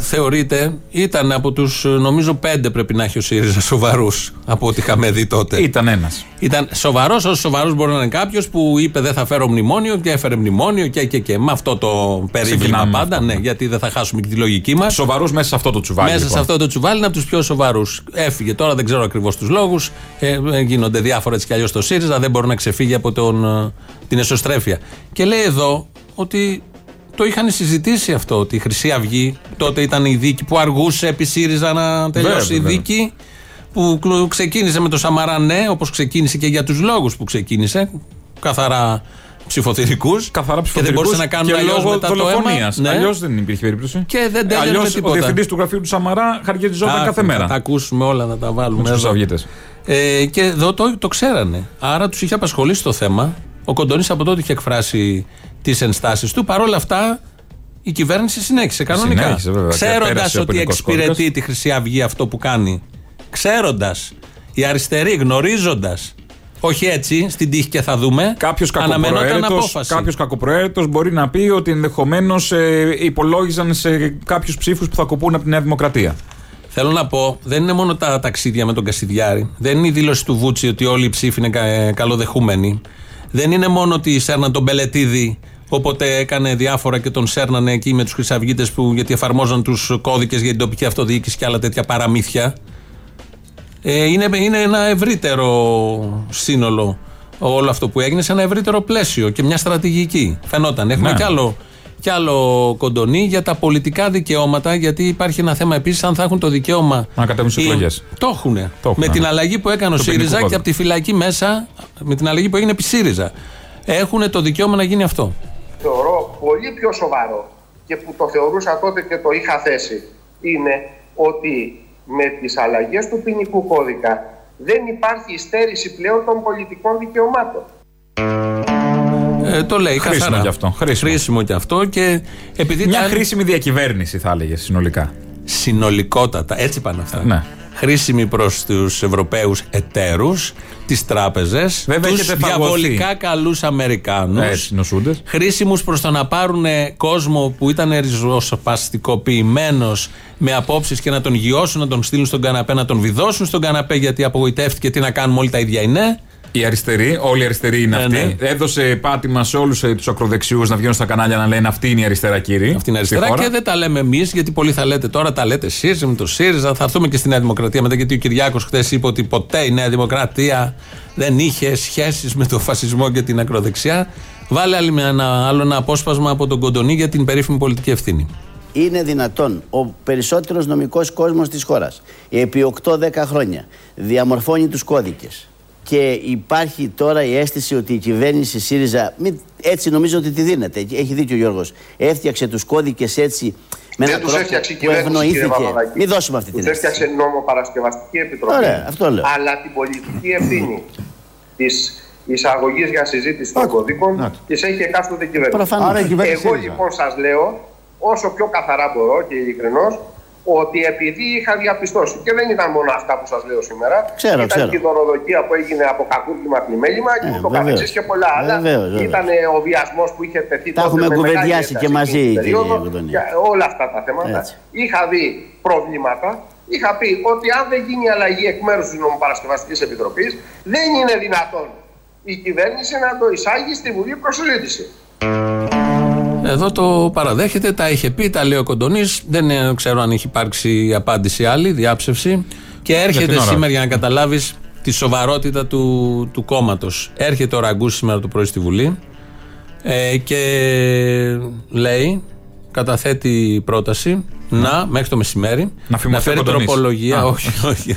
θεωρείται, ήταν από τους νομίζω πέντε πρέπει να έχει ο ΣΥΡΙΖΑ σοβαρούς από ό,τι είχαμε δει τότε. Ήταν ένας. Ήταν σοβαρός, όσο σοβαρό μπορεί να είναι κάποιος που είπε δεν θα φέρω μνημόνιο και έφερε μνημόνιο και, και, και. Με αυτό το περίβλημα πάντα, ναι, γιατί δεν θα χάσουμε και τη λογική μας. Σοβαρούς μέσα σε αυτό το τσουβάλι. Μέσα λοιπόν. σε αυτό το τσουβάλι είναι από τους πιο σοβαρούς. Έφυγε τώρα, δεν ξέρω ακριβώς τους λόγους. Ε, ε, γίνονται διάφορα έτσι κι αλλιώς στο ΣΥΡΙΖΑ, δεν μπορεί να ξεφύγει από τον, ε, την εσωστρέφεια. Και λέει εδώ ότι το είχαν συζητήσει αυτό ότι η Χρυσή Αυγή τότε ήταν η δίκη που αργούσε επί ΣΥΡΙΖΑ να τελειώσει η δίκη που ξεκίνησε με το Σαμαρά ναι όπως ξεκίνησε και για τους λόγους που ξεκίνησε καθαρά ψηφοθυρικούς. Καθαρά ψηφοθυρικού. Και δεν μπορούσε να κάνουν αλλιώς μετά το αίμα. Ναι. Αλλιώς δεν υπήρχε περίπτωση. Και δεν τέλειωσε με τίποτα. Ο διευθυντής του γραφείου του Σαμαρά χαργεριζόταν κάθε μέρα. Θα τα ακούσουμε όλα, να τα βάλουμε. Με τους ε, και εδώ το, το ξέρανε. Άρα τους είχε απασχολήσει το θέμα. Ο Κοντονής από τότε είχε εκφράσει τις ενστάσεις του. Παρ' όλα αυτά η κυβέρνηση συνέχισε κανονικά. Ξέροντας ότι εξυπηρετεί τη Χρυσή Αυγή αυτό που κάνει. Ξέροντας. Οι αριστεροί γνωρίζοντας. Όχι έτσι, στην τύχη και θα δούμε. Κάποιος κακοπροαίρετο μπορεί να πει ότι ενδεχομένως ε, υπολόγιζαν σε κάποιους ψήφους που θα κοπούν από τη Νέα Δημοκρατία. Θέλω να πω, δεν είναι μόνο τα ταξίδια με τον Κασιδιάρη. Δεν είναι η δήλωση του Βούτσι ότι όλοι οι ψήφοι είναι ε, καλοδεχούμενοι. Δεν είναι μόνο ότι σέρναν τον Μπελετίδη Όποτε έκανε διάφορα και τον σέρνανε εκεί με τους Χρυσαυγίτες που γιατί εφαρμόζαν τους κώδικες για την τοπική αυτοδιοίκηση και άλλα τέτοια παραμύθια. Ε, είναι, είναι ένα ευρύτερο σύνολο όλο αυτό που έγινε σε ένα ευρύτερο πλαίσιο και μια στρατηγική. Φαινόταν. Έχουμε ναι. κι άλλο κι άλλο κοντονί για τα πολιτικά δικαιώματα, γιατί υπάρχει ένα θέμα επίσης αν θα έχουν το δικαίωμα. Να κατέβουν στις εκλογές. Το έχουν. Με την αλλαγή που έκανε ο ΣΥΡΙΖΑ και από τη φυλακή μέσα, με την αλλαγή που έγινε επί ΣΥΡΙΖΑ. Έχουν το δικαίωμα να γίνει αυτό θεωρώ πολύ πιο σοβαρό και που το θεωρούσα τότε και το είχα θέσει είναι ότι με τις αλλαγές του ποινικού κώδικα δεν υπάρχει υστέρηση πλέον των πολιτικών δικαιωμάτων. Ε, το λέει χρήσιμο καθαρά. Και αυτό. Χρήσιμο. χρήσιμο και αυτό. Και επειδή Μια χρήσιμη διακυβέρνηση θα έλεγε συνολικά. Συνολικότατα. Έτσι πάνε αυτά. Ναι χρήσιμη προς τους Ευρωπαίους εταίρους, τις τράπεζες, τους διαβολικά καλούς Αμερικάνους. Χρήσιμους προς το να πάρουν κόσμο που ήταν ριζοσπαστικοποιημένος με απόψεις και να τον γιώσουν, να τον στείλουν στον καναπέ, να τον βιδώσουν στον καναπέ γιατί απογοητεύτηκε. Τι να κάνουμε, όλοι τα ίδια είναι. Η αριστερή, όλοι οι αριστεροί είναι ε, αυτή. Ναι. Έδωσε πάτημα σε όλους ε, τους ακροδεξιούς να βγαίνουν στα κανάλια να λένε Αυτή είναι η αριστερά, κύριε. Αυτή είναι η αριστερά και δεν τα λέμε εμείς, γιατί πολλοί θα λέτε τώρα, τα λέτε ΣΥΡΙΖΑ με το ΣΥΡΙΖΑ. Θα έρθουμε και στη Νέα Δημοκρατία μετά, γιατί ο Κυριάκος χθες είπε ότι ποτέ η Νέα Δημοκρατία δεν είχε σχέσεις με το φασισμό και την ακροδεξιά. Βάλε άλλο ένα, άλλο ένα απόσπασμα από τον Κοντονή για την περίφημη πολιτική ευθύνη. Είναι δυνατόν ο περισσότερος νομικός κόσμος της χώρας επί 8-10 χρόνια διαμορφώνει τους κώδικες και υπάρχει τώρα η αίσθηση ότι η κυβέρνηση ΣΥΡΙΖΑ, έτσι νομίζω ότι τη δίνεται, έχει δίκιο ο Γιώργος, έφτιαξε τους κώδικες έτσι με έναν τρόπο που ευνοήθηκε. Μην δώσουμε αυτή την αίσθηση. έφτιαξε νόμο παρασκευαστική επιτροπή, Ωραία, αυτό λέω. αλλά την πολιτική ευθύνη της εισαγωγής για συζήτηση των κωδίκων της έχει εκάστοτε κυβέρνηση. Εγώ λοιπόν σας λέω, όσο πιο καθαρά μπορώ και ειλικρινώς, ότι επειδή είχα διαπιστώσει και δεν ήταν μόνο αυτά που σας λέω σήμερα. Ξέρω, ήταν ξέρω. και η δωροδοκία που έγινε από κακούργημα πλημέλημα και ε, το καθεξής και πολλά άλλα. Ήταν ο βιασμός που είχε τεθεί Τα έχουμε κουβεντιάσει και μαζί, περίοδο, Όλα αυτά τα θέματα. Έτσι. Είχα δει προβλήματα. Είχα πει ότι αν δεν γίνει αλλαγή εκ μέρους της Νομοπαρασκευαστικής Επιτροπής, δεν είναι δυνατόν η κυβέρνηση να το εισάγει στη Βουλή προς εδώ το παραδέχεται, τα είχε πει, τα λέει ο Κοντονής. Δεν ξέρω αν έχει υπάρξει απάντηση άλλη, διάψευση. Και έρχεται σήμερα για να καταλάβεις τη σοβαρότητα του, του κόμματος. Έρχεται ο Ραγκού σήμερα το πρωί στη Βουλή ε, και λέει, καταθέτει πρόταση να, μέχρι το μεσημέρι, να, φέρει τροπολογία. όχι, όχι, όχι.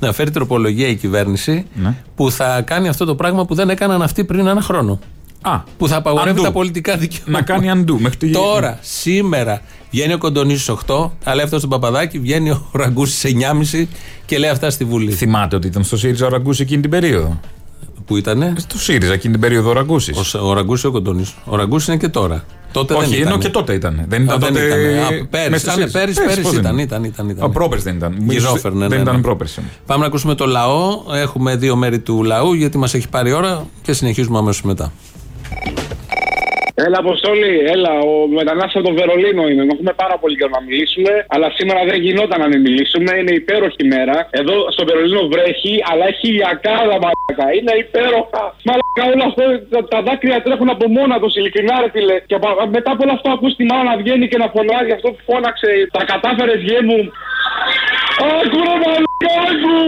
Να φέρει τροπολογία η κυβέρνηση ναι. που θα κάνει αυτό το πράγμα που δεν έκαναν αυτοί πριν ένα χρόνο. Α, που θα απαγορεύει τα πολιτικά δικαιώματα. Να κάνει αντού. Μέχρι Τώρα, σήμερα, βγαίνει ο Κοντονή στις 8, αλλά έφτασε στον Παπαδάκη, βγαίνει ο Ραγκού στις 9.30 και λέει αυτά στη Βουλή. Θυμάται ότι ήταν στο ΣΥΡΙΖΑ ο Ραγκού εκείνη την περίοδο; Πού ήτανε; Στο ΣΥΡΙΖΑ εκείνη την περίοδο ο Ραγκούσης. Ο, ο Ραγκούση ο Κοντονή. Ο Ραγκούση είναι και τώρα. Τότε Όχι, δεν ήταν. ενώ και τότε ήταν. Δεν ήταν Α, τότε. ήταν. Πέρυσι, μέσα ήταν, στις- πέρυσι, πέρυσι, πέρυσι πώς δεν ήταν, ήταν, ήταν, ήταν. Α, πρόπερσι δεν ήταν. Γυρόφερ, ναι, ναι, Δεν ναι. ήταν πρόπερσι. Πάμε να ακούσουμε το λαό. Έχουμε δύο μέρη του λαού γιατί μας έχει πάρει η ώρα και συνεχίζουμε αμέσως μετά. Έλα, Αποστολή, έλα. Ο μετανάστη από το Βερολίνο είναι. Έχουμε πάρα πολύ καιρό να μιλήσουμε, αλλά σήμερα δεν γινόταν να μην μιλήσουμε. Είναι υπέροχη μέρα. Εδώ στο Βερολίνο βρέχει, αλλά έχει ηλιακάδα, μαλάκα. Είναι υπέροχα. Μαλάκα, όλο αυτό τα, τα δάκρυα τρέχουν από μόνα τους, ειλικρινά, ρε φίλε. Και απα- μετά από όλο αυτό ακούς τη μάνα να βγαίνει και να φωνάζει αυτό που φώναξε. Τα κατάφερες γέ μου. Άκου, ρε μαλάκα, άκου.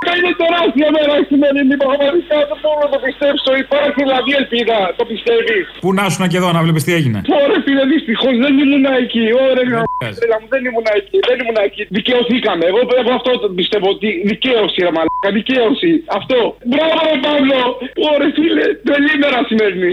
Μαλάκα, Είναι τεράστια μέρα η σημερινή, πραγματικά δεν μπορώ να το πιστέψω. Υπάρχει δηλαδή ελπίδα, το πιστεύεις. Πού να ήσουν και εδώ να βλέπεις τι έγινε. Ωραία, φίλε, δυστυχώς δεν ήμουν εκεί. Ωραία, πειράζει. φίλε μου, δεν ήμουν εκεί. Δεν ήμουν εκεί. Δικαιωθήκαμε. Εγώ εγώ αυτό το πιστεύω ότι δικαίωση, ρε μαλάκα. Δικαίωση. Αυτό. Μπράβο, ρε Παύλο. Ωραία, φίλε, τρελή μέρα σημερινή.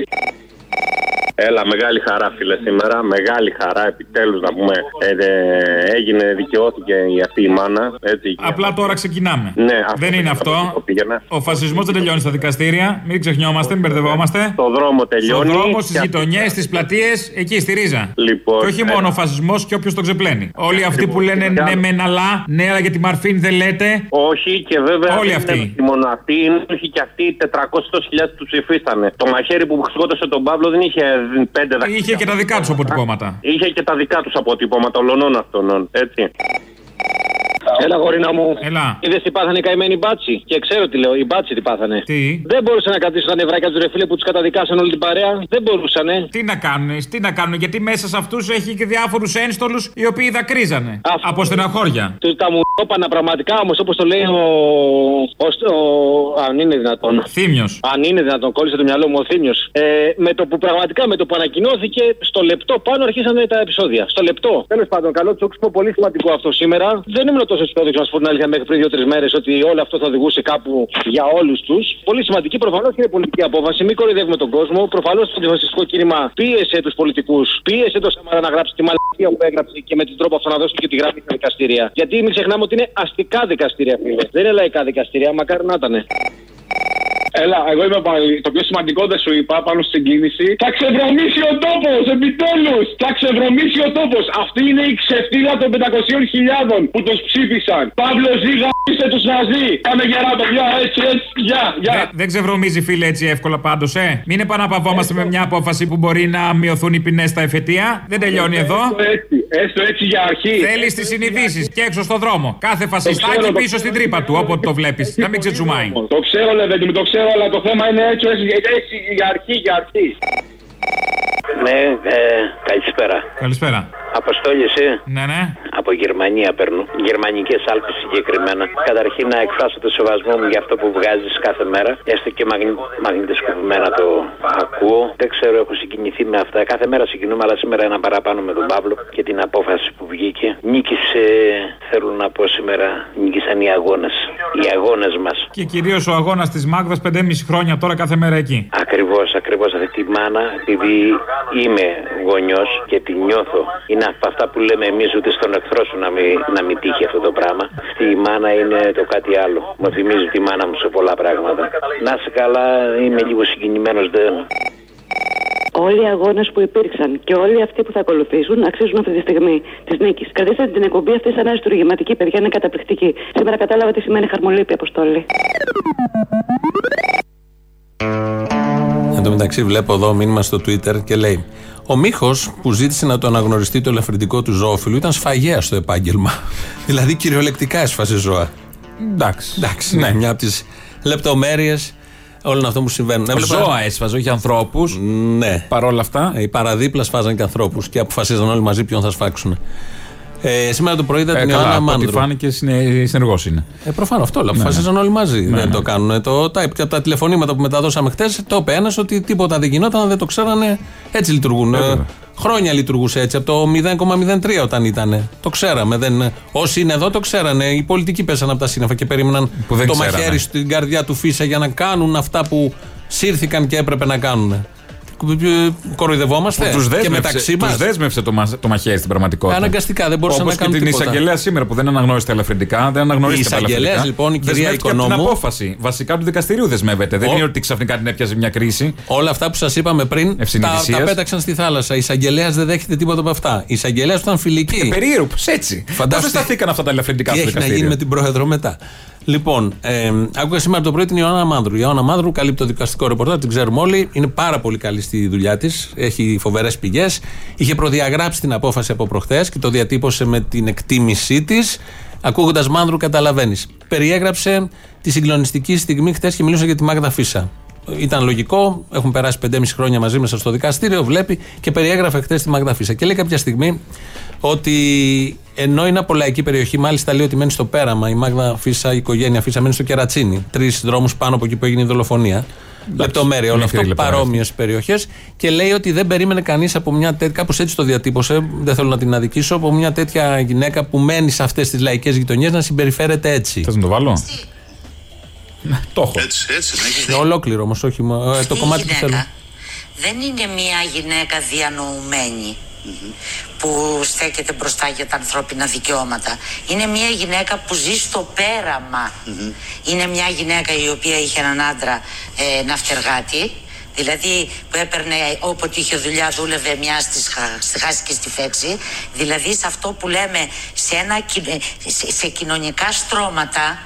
Έλα, μεγάλη χαρά, φίλε, σήμερα. Μεγάλη χαρά, επιτέλους να πούμε. Ε, ε, έγινε, δικαιώθηκε η αυτή η μάνα. Έτσι, Απλά τώρα ξεκινάμε. Ναι, δεν είναι αυτό αυτό. πήγαινα. Ο φασισμός δεν τελειώνει στα δικαστήρια. Μην ξεχνιόμαστε, μην μπερδευόμαστε. Το δρόμο Στον τελειώνει. δρόμο, στις και- γειτονιές, στις πλατείες, εκεί στη ρίζα. Λοιπόν, Και όχι ε, μόνο ο φασισμός και όποιος τον ξεπλένει. Όλοι αυτοί που λένε ναι, μεν αλλά, ναι, αλλά για τη Μαρφίν δεν λέτε. Όχι, και βέβαια. Όλοι δεν αυτοί. είναι μόνο αυτοί, είναι όχι και αυτοί οι 400.000 του ψηφίσανε. Το μαχαίρι που σκότωσε τον Παύλο δεν είχε 5 δαχτυλιά. Είχε και τα δικά τους αποτυπώματα. Είχε και τα δικά τους αποτυπώματα ολονών αυτών, έτσι. Έλα, γορίνα μου. Έλα. Είδες τι πάθανε οι καημένοι μπάτσι; Και ξέρω τι λέω, οι μπάτσι τι πάθανε. Τι; Δεν μπορούσαν να κρατήσουν τα νευράκια τους ρε φίλε που τους καταδικάσαν όλη την παρέα. Δεν μπορούσανε. Τι να κάνουν, τι να κάνουν, γιατί μέσα σε αυτούς έχει και διάφορους ένστολους οι οποίοι δακρύζανε. Αυτό. Από στεναχώρια. Του τα μου έπανα πραγματικά όμως όπως το λέει ο. ο, ο αν είναι δυνατόν. Θύμιο. Αν είναι δυνατόν, κόλλησε το μυαλό μου ο Θήμιος. Ε, με το που πραγματικά με το που ανακοινώθηκε, στο λεπτό πάνω αρχίσανε τα επεισόδια. Στο λεπτό. Τέλος πάντων, καλό τσόξιμο, πολύ σημαντικό αυτό σήμερα. Δεν ήμουν τόσο αισιόδοξο, να σου πω την αλήθεια, μέχρι πριν δύο-τρεις μέρες ότι όλο αυτό θα οδηγούσε κάπου για όλους τους. Πολύ σημαντική, προφανώς είναι πολιτική απόφαση. Μην κοροϊδεύουμε τον κόσμο. Προφανώς το αντιφασιστικό κίνημα πίεσε τους πολιτικούς, πίεσε το Σαμάρα να γράψει τη μαλακία που έγραψε και με τον τρόπο αυτό να δώσει και τη γράφη στα δικαστήρια. Γιατί μην ξεχνάμε ότι είναι αστικά δικαστήρια, φίλε. Δεν είναι λαϊκά δικαστήρια, μακάρι να ήταν. Έλα, εγώ είμαι πάλι. Το πιο σημαντικό δεν σου είπα πάνω στην κίνηση. Θα ξεβρωμίσει ο τόπος, επιτέλους! Θα ξεβρωμίσει ο τόπος. Αυτή είναι η ξεφτύλα των 500.000 που τους ψήφισαν. Παύλο Ζήγα, είστε τους Ναζί. Πάμε γερά, παιδιά, έτσι, έτσι, γεια, γεια. Δεν, δεν ξεβρωμίζει, φίλε, έτσι εύκολα πάντως, ε. Μην επαναπαυόμαστε με μια απόφαση που μπορεί να μειωθούν οι ποινές στα εφετεία. Δεν τελειώνει εδώ. Έστω έτσι, έστω έτσι για αρχή. Θέλεις τις συνειδήσεις και έξω στον δρόμο. Κάθε φασιστάκι ξέρω, το πίσω στην τρύπα του, όποτε το βλέπεις. Να μην ξετσουμάει. Το ξέρω, Λεβέντι μου, το ξέρω, αλλά το θέμα είναι έτσι, έτσι, έτσι για αρχή, για αρχή. Ναι, ε, καλησπέρα. Καλησπέρα. Αποστόλη, εσύ; Ναι, ναι. Από Γερμανία παίρνω. Γερμανικές Άλπες συγκεκριμένα. Καταρχήν να εκφράσω το σεβασμό μου για αυτό που βγάζεις κάθε μέρα. Έστω και μαγνη... μαγνητοσκοπημένα το ακούω. Δεν ξέρω, έχω συγκινηθεί με αυτά. Κάθε μέρα συγκινούμε, αλλά σήμερα ένα παραπάνω με τον Παύλο και την απόφαση που βγήκε. Νίκησε, θέλω να πω σήμερα, νίκησαν οι αγώνες. Οι αγώνες μας. Και κυρίως ο αγώνας της Μάγδας 5,5 χρόνια τώρα κάθε μέρα εκεί. Ακριβώς, ακριβώς αυτή τη μάνα, επειδή είμαι γονιός και τη νιώθω. Είναι από αυτά που λέμε εμείς ούτε στον εχθρό σου να μην, να μην τύχει αυτό το πράγμα. Αυτή η μάνα είναι το κάτι άλλο. Μου θυμίζει τη μάνα μου σε πολλά πράγματα. Να είσαι καλά, είμαι λίγο συγκινημένος δεν. Όλοι οι αγώνες που υπήρξαν και όλοι αυτοί που θα ακολουθήσουν αξίζουν αυτή τη στιγμή της νίκης. Κρατήστε την εκπομπή αυτή σαν αριστούργηματική, παιδιά, είναι καταπληκτική. Σήμερα κατάλαβα τι σημαίνει χαρμολύπη, Αποστόλη. Εν τω μεταξύ, βλέπω εδώ μήνυμα στο Twitter και λέει: Ο Μίχος που ζήτησε να το αναγνωριστεί το ελαφρυντικό του ζωόφιλου ήταν σφαγέα στο επάγγελμα. δηλαδή κυριολεκτικά έσφασε ζώα. Εντάξει. Εντάξει, ναι, μια από τις λεπτομέρειες όλων αυτών που συμβαίνουν. Έβλεπα- Ζώα έσφαζε, όχι ανθρώπους. Ναι. Παρόλα αυτά. Ε, Οι παραδίπλα σφάζαν και ανθρώπους και αποφασίζαν όλοι μαζί ποιον θα σφάξουν. Ε, σήμερα το πρωί είδα Ε, την καλά, Ιωάννα από ό,τι Μάνδρου. φάνηκε συνεργός είναι. Ε, προφανώς αυτό. Αλλά Ναι, αποφασίζαν όλοι μαζί. Ναι, δεν ναι. το κάνουν. Το, τα, από τα τηλεφωνήματα που μεταδώσαμε χτες, το είπε ένας ότι τίποτα δεν γινόταν, δεν το ξέρανε. Έτσι λειτουργούν. Ε, βέβαια. χρόνια λειτουργούσε έτσι. Από το 0,03 όταν ήταν. Το ξέραμε. Δεν, όσοι είναι εδώ το ξέρανε. Οι πολιτικοί πέσαν από τα σύννεφα και περίμεναν Που δεν το ξέρανε. μαχαίρι στην καρδιά του Φίσα για να κάνουν αυτά που σύρθηκαν και έπρεπε να κάνουν. Κοροϊδευόμαστε Τους και μεταξύ μας. Του δέσμευσε το, μα- το μαχαίρι στην πραγματικότητα. Αναγκαστικά, δεν μπορούσαν Όπως να κάνουν και την τίποτα. εισαγγελέα σήμερα που δεν αναγνώρισε τα ελαφρυντικά. Δεν αναγνωρίζει Η τα ελαφρυντικά. εισαγγελέας, λοιπόν, η κυρία Δεσμεύτηκε από την Οικονόμου- απόφαση. Βασικά του δικαστηρίου δεσμεύεται. Δεν Ο- είναι ότι ξαφνικά την έπιασε μια κρίση. Όλα αυτά που σας είπαμε πριν τα, Ευσυνειδησίας. τα πέταξαν στη θάλασσα. Η εισαγγελέας δεν δέχεται τίποτα από αυτά. Η εισαγγελέας ήταν φιλική. Περίεργος, πώς έτσι. Πώς δεν σταθήκαν αυτά τα ελαφρυντικά Τι στο έχει να δικαστήριο; γίνει με την πρόεδρο μετά; Λοιπόν, ε, άκουγα σήμερα το πρωί την Ιωάννα Μάνδρου. Η Ιωάννα Μάνδρου καλύπτει το δικαστικό ρεπορτάζ, την ξέρουμε όλοι. Είναι πάρα πολύ καλή στη δουλειά της. Έχει φοβερές πηγές. Είχε προδιαγράψει την απόφαση από προχθές και το διατύπωσε με την εκτίμησή της. Ακούγοντας Μάνδρου, καταλαβαίνεις. Περιέγραψε τη συγκλονιστική στιγμή χθες και μιλούσε για τη Μάγδα Φίσα. Ήταν λογικό, έχουν περάσει 5,5 χρόνια μαζί μέσα στο δικαστήριο, βλέπει και περιέγραφε χθες τη Μάγδα Φίσα. Και λέει κάποια στιγμή ότι ενώ είναι από λαϊκή περιοχή, μάλιστα λέει ότι μένει στο πέραμα. Η Μάγδα Φίσα, η οικογένεια Φίσα μένει στο Κερατσίνι. Τρεις δρόμους πάνω από εκεί που έγινε η δολοφονία. Λεπτομέρεια όλο μικρή αυτό, λεπτομέρεια. παρόμοιες περιοχές. Και λέει ότι δεν περίμενε κανείς από μια τέτοια. Κάπως έτσι το διατύπωσε, δεν θέλω να την αδικήσω. Από μια τέτοια γυναίκα που μένει σε αυτές τις λαϊκές γειτονιές να συμπεριφέρεται έτσι. Θες να το βάλω; Ναι, το έχω. Έτσι, έτσι, να έχεις Είναι ολόκληρο όμως, όχι μο- ε, το Αυτή η κομμάτι που γυναίκα θέλω. δεν είναι μια γυναίκα διανοουμένη που στέκεται μπροστά για τα ανθρώπινα δικαιώματα. Είναι μια γυναίκα που ζει στο πέραμα. Είναι μια γυναίκα η οποία είχε έναν άντρα ε, ναυτεργάτη. Δηλαδή που έπαιρνε όποτε είχε δουλειά δούλευε μια στη, Χα- στη Χάση και στη Φέξη. Δηλαδή σε αυτό που λέμε σε, ένα, κι- ε, σε, σε κοινωνικά στρώματα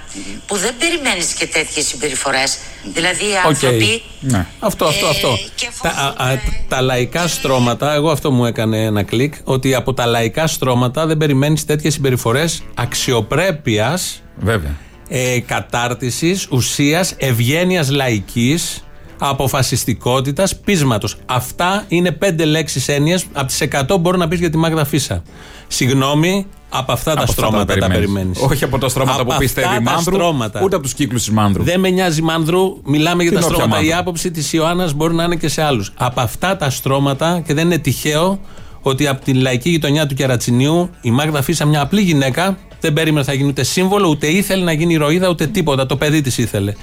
που δεν περιμένεις και τέτοιες συμπεριφορές. Δηλαδή οι Οκ. άνθρωποι Ναι. Αυτό, αυτό, Ε, αυτό. Τα, α, α, τα λαϊκά στρώματα, εγώ αυτό μου έκανε ένα κλικ, ότι από τα λαϊκά στρώματα δεν περιμένεις τέτοιες συμπεριφορές αξιοπρέπειας, Βέβαια. ε, κατάρτισης, ουσίας, ευγένειας λαϊκής, αποφασιστικότητας, πείσματος. Αυτά είναι πέντε λέξεις έννοιε. Από τις 100 μπορεί να πεις για τη Μάγδα Φίσα. Συγγνώμη, από αυτά τα Από αυτά στρώματα τα περιμένεις. περιμένεις. Όχι από τα στρώματα που πιστεύει η Μάνδρου, ούτε από τους κύκλους της Μάνδρου. Δεν με νοιάζει Μάνδρου, μιλάμε για Την τα όποια στρώματα. Η Μάνδρου. άποψη της Ιωάννας μπορεί να είναι και σε άλλους. Από αυτά τα στρώματα, και δεν είναι τυχαίο ότι από την λαϊκή γειτονιά του Κερατσινίου η Μάγδα Φίσα, μια απλή γυναίκα, δεν περίμενε θα γίνει ούτε σύμβολο, ούτε ήθελε να γίνει ηρωίδα, ούτε τίποτα. Το παιδί της ήθελε.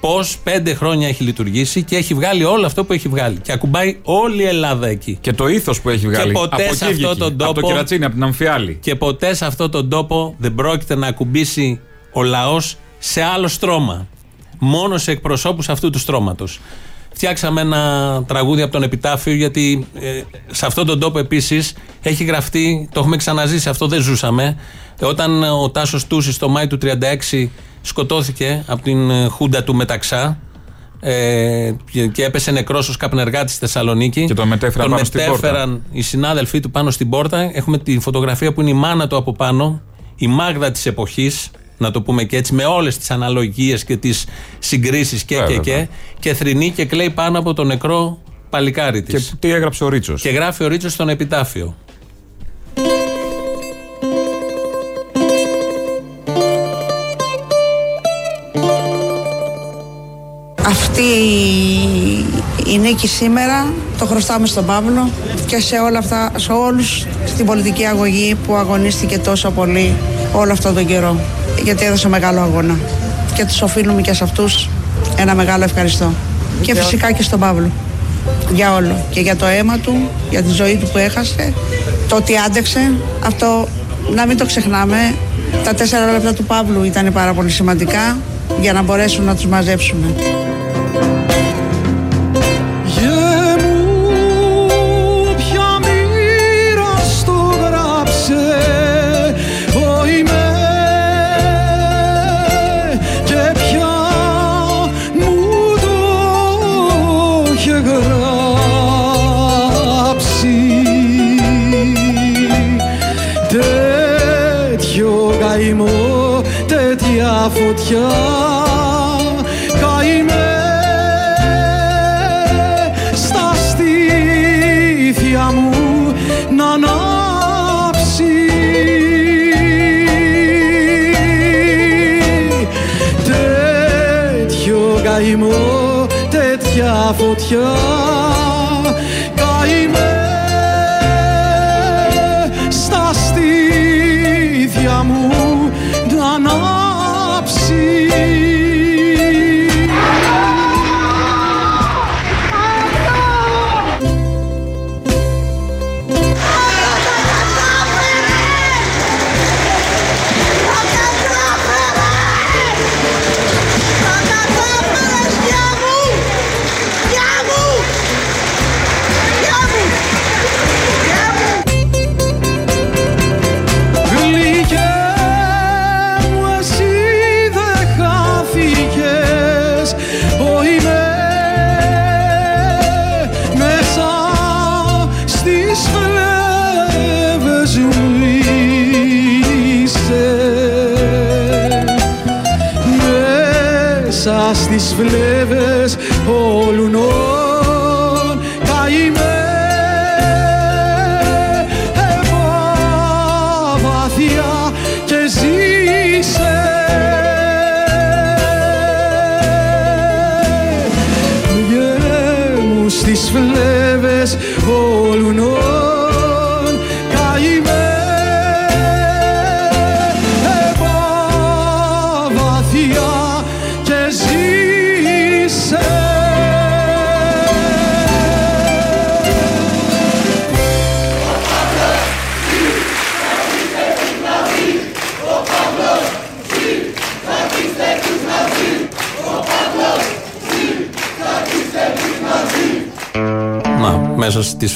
Πώς πέντε χρόνια έχει λειτουργήσει και έχει βγάλει όλο αυτό που έχει βγάλει. Και ακουμπάει όλη η Ελλάδα εκεί. Και το ήθος που έχει βγάλει. ποτέ από σε εκεί αυτό βγήκε. τον τόπο- Από το κερατσίνι, από την Αμφιάλη. Και ποτέ σε αυτόν τον τόπο δεν πρόκειται να ακουμπήσει ο λαός σε άλλο στρώμα. Μόνο σε εκπροσώπους αυτού του στρώματος. Φτιάξαμε ένα τραγούδι από τον Επιτάφιο γιατί ε, σε αυτόν τον τόπο επίσης έχει γραφτεί, το έχουμε ξαναζήσει, αυτό δεν ζούσαμε. Ε, όταν ο Τάσος Τούσης το Μάη του 36 σκοτώθηκε από την ε, Χούντα του Μεταξά ε, και, και έπεσε νεκρός ως καπνεργάτης στη Θεσσαλονίκη. Και τον μετέφεραν πάνω στην πόρτα. μετέφεραν οι συνάδελφοί του πάνω στην πόρτα. Έχουμε τη φωτογραφία που είναι η μάνα του από πάνω, η Μάγδα της εποχής, να το πούμε και έτσι, με όλες τις αναλογίες και τις συγκρίσεις και, Βέβαια, και, και, βέβαια. και θρυνεί και κλαίει πάνω από το νεκρό παλικάρι της. Και τι έγραψε ο Ρίτσος; Και γράφει ο Ρίτσος στον επιτάφιο. Αυτή η νίκη σήμερα το χρωστάμε στον Παύλο και σε όλα αυτά, σε όλους στην πολιτική αγωγή που αγωνίστηκε τόσο πολύ όλο αυτόν τον καιρό. Γιατί έδωσε μεγάλο αγώνα. Και τους οφείλουμε και σε αυτούς ένα μεγάλο ευχαριστώ. Και φυσικά και στον Παύλο. Για όλο. Και για το αίμα του, για τη ζωή του που έχασε το ότι άντεξε. Αυτό να μην το ξεχνάμε. Τα τέσσερα λεπτά του Παύλου ήταν πάρα πολύ σημαντικά για να μπορέσουν να τους μαζέψουμε. Τέτοια φωτιά καημέ στα στήθια μου να ανάψει. Τέτοιο καημό τέτοια φωτιά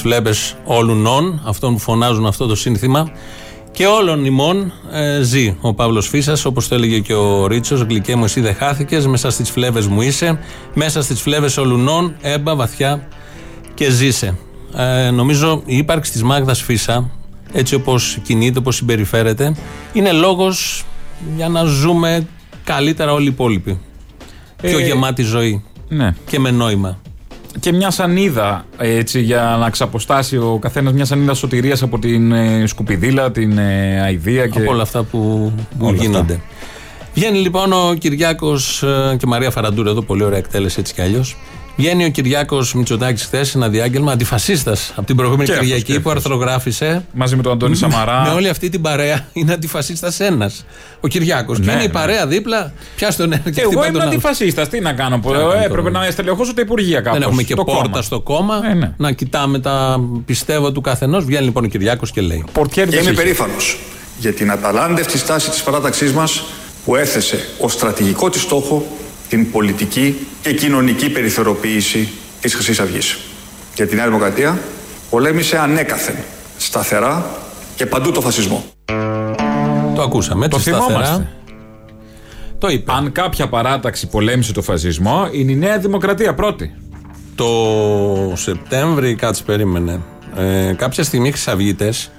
φλέμπες όλων νων, αυτών που φωνάζουν αυτό το σύνθημα, και όλων ημών ε, ζει ο Παύλος Φίσα, όπως το έλεγε και ο Ρίτσος. Γλυκέ μου, εσύ δεν χάθηκες. Μέσα στις φλέβες μου είσαι. Μέσα στις φλέβες ολουνών έμπα βαθιά και ζήσε. Ε, νομίζω η ύπαρξη της Μάγδας Φίσα, έτσι όπως κινείται, όπως συμπεριφέρεται, είναι λόγος για να ζούμε καλύτερα όλοι οι υπόλοιποι. Πιο Ε, γεμάτη ζωή. Ναι. Και με νόημα. Και μια σανίδα έτσι για να ξαποστάσει ο καθένας μια σανίδα σωτηρίας από την ε, σκουπιδίλα, την ε, αηδία και. Από όλα αυτά που, που Όλα γίνονται. αυτά. Βγαίνει λοιπόν ο Κυριάκος και Μαρία Φαραντούρα εδώ, πολύ ωραία εκτέλεση έτσι κι αλλιώς. Βγαίνει ο Κυριάκος Μητσοτάκης χθες ένα διάγγελμα αντιφασίστας από την προηγούμενη Και αυτός, Κυριακή και που αυτός. αρθρογράφησε. Μαζί με τον Αντώνη Σαμαρά. Με όλη αυτή την παρέα είναι αντιφασίστας ένας. Ο Κυριάκος. και Ναι, είναι η ναι. παρέα δίπλα. Πιά τον ένα και Και εγώ χτυπά είμαι τον άλλο. αντιφασίστας. Τι να κάνω. Τι να κάνουμε Έπρεπε τώρα. να στελεχώσω τα υπουργεία κάπως. Δεν έχουμε και Το πόρτα κόμμα. στο κόμμα. Ε, ναι. Να κοιτάμε τα πιστεύω του καθενός. Βγαίνει λοιπόν ο Κυριάκος και λέει. Πορτιέρι Και δεν είμαι είχε. περήφανος για την αταλάντευτη στάση της παράταξής μας που έθεσε ως στρατηγικό της στόχο την πολιτική και κοινωνική περιθωριοποίηση της Χρυσής Αυγής. Για τη Νέα Δημοκρατία πολέμησε ανέκαθεν, σταθερά και παντού το φασισμό. Το ακούσαμε. Το έτσι θυμόμαστε. σταθερά. Το είπε. Αν κάποια παράταξη πολέμησε το φασισμό, είναι η Νέα Δημοκρατία πρώτη. Το Σεπτέμβρη, κάτσε περίμενε. Ε, κάποια στιγμή οι Χρυσαυγίτες,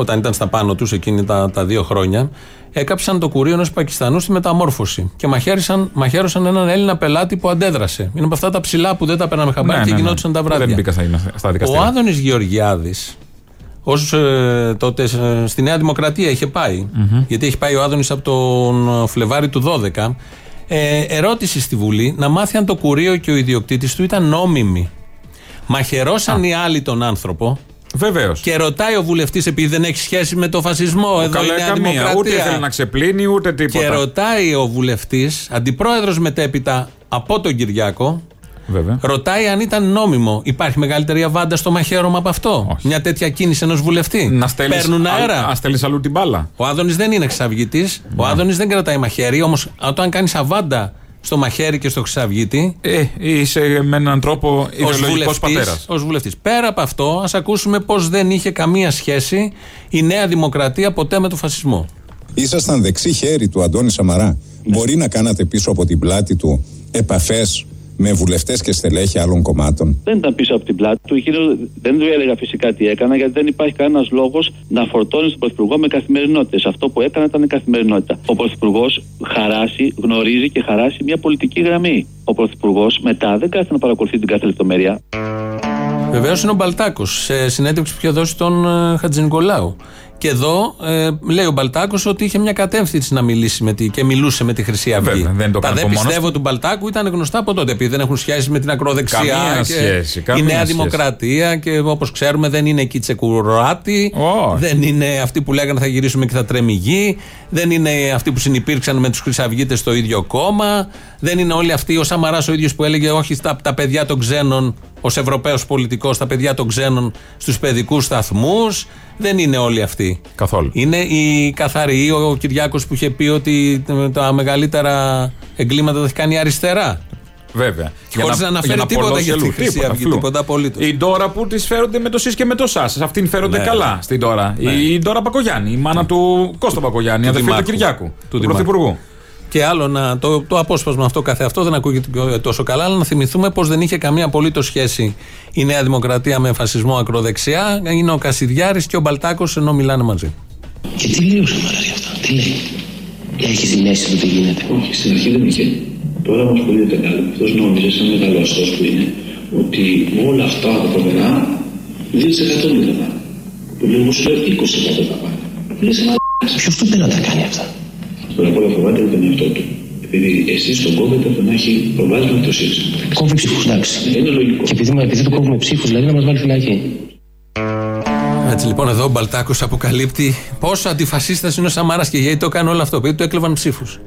όταν ήταν στα πάνω τους εκείνη τα, τα δύο χρόνια, έκαψαν το κουρίο ενός Πακιστανού στη μεταμόρφωση και μαχαίρωσαν, μαχαίρωσαν έναν Έλληνα πελάτη που αντέδρασε. Είναι από αυτά τα ψηλά που δεν τα παίρναμε χαμπάρι Ναι, και ναι, ναι. γινόντουσαν τα Που βράδια. Δεν μπήκα στα, στα Ο δικαστήρια. Άδωνης Γεωργιάδης, ως ε, τότε ε, στη Νέα Δημοκρατία είχε πάει, γιατί έχει πάει ο Άδωνης από τον Φλεβάρι του 12, ε, ερώτηση στη Βουλή να μάθει αν το κουρίο και ο ιδιοκτήτης του ήταν νόμιμοι. Μαχαιρώσαν οι άλλοι τον άνθρωπο. Βεβαίως. Και ρωτάει ο βουλευτής, επειδή δεν έχει σχέση με το φασισμό, εδώ Καλά η Νέα καμία. Δημοκρατία. Ούτε θέλει να ξεπλύνει, ούτε τίποτα. Και ρωτάει ο βουλευτής, αντιπρόεδρος μετέπειτα από τον Κυριάκο, Βέβαια. ρωτάει αν ήταν νόμιμο. Υπάρχει μεγαλύτερη αβάντα στο μαχαίρωμα από αυτό; Μια τέτοια κίνηση ενός βουλευτή; Να στέλνεις Παίρνουν α- αέρα; Να στέλνεις αλλού την μπάλα. Ο Άδωνης δεν είναι εξαυγητής. Ο Άδωνης δεν κρατάει μαχαίρι. Όμως, όταν κάνεις αβάντα στο μαχαίρι και στο χρυσαυγίτη. Ε, είσαι με έναν τρόπο ιδεολογικός πατέρας. Ω βουλευτής. Πέρα από αυτό, ας ακούσουμε πω δεν είχε καμία σχέση η Νέα Δημοκρατία ποτέ με το φασισμό. Ήσασταν δεξί χέρι του Αντώνη Σαμαρά. Μπορεί να κάνατε πίσω από την πλάτη του επαφές με βουλευτές και στελέχη άλλων κομμάτων. δεν ήταν πίσω από την πλάτη του. Εκείνος δεν του έλεγα φυσικά τι έκανα, γιατί δεν υπάρχει κανένας λόγος να φορτώνεις τον Πρωθυπουργό με καθημερινότητες. Αυτό που έκανα ήταν καθημερινότητα. Ο Πρωθυπουργός χαράσει, γνωρίζει και χαράσει μια πολιτική γραμμή. Ο Πρωθυπουργός μετά δεν κάθεται να παρακολουθεί την κάθε λεπτομέρεια. Βεβαίως είναι ο Μπαλτάκος σε συνέντευξη που είχε δώσει τον ε, Χατζηνικολάου. Και εδώ ε, λέει ο Μπαλτάκος ότι είχε μια κατεύθυνση να μιλήσει με τη, και μιλούσε με τη Χρυσή Αυγή. Βέβαια, δεν το Τα έκανε δεν από μόνος πιστεύω του. του Μπαλτάκου ήταν γνωστά από τότε, επειδή δεν έχουν σχέση με την ακροδεξιά. Καμία και σχέση, η καμία Νέα σχέση. Δημοκρατία και όπως ξέρουμε δεν είναι εκεί τσεκουράτη. Δεν είναι αυτοί που λέγανε θα γυρίσουμε και θα τρέμει η γη. Δεν είναι αυτοί που συνεπήρξαν με τους Χρυσαυγίτες στο ίδιο κόμμα. Δεν είναι όλοι αυτοί. Ο Σαμαράς ο ίδιος που έλεγε όχι στα τα παιδιά των ξένων, ως Ευρωπαίος πολιτικός, τα παιδιά των ξένων στους παιδικούς σταθμούς. Δεν είναι όλοι αυτοί. Καθόλου. Είναι οι καθαροί, ο Κυριάκος που είχε πει ότι τα μεγαλύτερα εγκλήματα τα έχει κάνει η αριστερά. Βέβαια. Χωρίς να αναφέρει τίποτα για τη Χρυσή Αυγή, τίποτα απολύτως. Η Ντόρα που τη φέρονται με το ΣΥΣ και με το ΣΑΣ. Αυτήν φέρονται Ναι. καλά στην Ντόρα. Ναι. Η Ντόρα Πακογιάννη, η μάνα του Κώστα Πακογιάννη, Του αδερφή του Δημάρχου. Κυριάκου, Του του Δημάρχου. Πρωθυπουργού. Και άλλο, να, το, το απόσπασμα αυτό καθε αυτό δεν ακούγεται τόσο καλά, αλλά να θυμηθούμε πως δεν είχε καμία απολύτως σχέση η Νέα Δημοκρατία με φασισμό ακροδεξιά. Είναι ο Κασιδιάρης και ο Μπαλτάκος ενώ μιλάνε μαζί. Και τι λέει ο Σαμαράς γι' αυτό, τι λέει; Έχει συνέστηση του τι γίνεται. Όχι, στην αρχή δεν είχε. Τώρα όμως που είδατε καλά, αυτός νόμιζε σαν μεγάλο αστό που είναι ότι όλα αυτά τα τρομερά 2% δεν θα πάνε. Που λέει όμω λέω 20% θα πάνε. Λε ένα Ποιος του πει να τα κάνει αυτά; Πρώτα απ' όλα φοβάται τον εαυτό του. Επειδή εσείς τον κόβετε από το να έχει προβάδισμα με το ΣΥΡΙΖΑ. Κόβει ψήφους, εντάξει. Είναι λογικό. Και επειδή, επειδή το κόβουμε ψήφους, δηλαδή να μας βάλει φυλακή. Έτσι λοιπόν εδώ ο Μπαλτάκος αποκαλύπτει πόσο αντιφασίστας είναι ο Σαμάρα και γιατί το έκανε όλο αυτό. Επειδή του έκλεβαν ψήφους.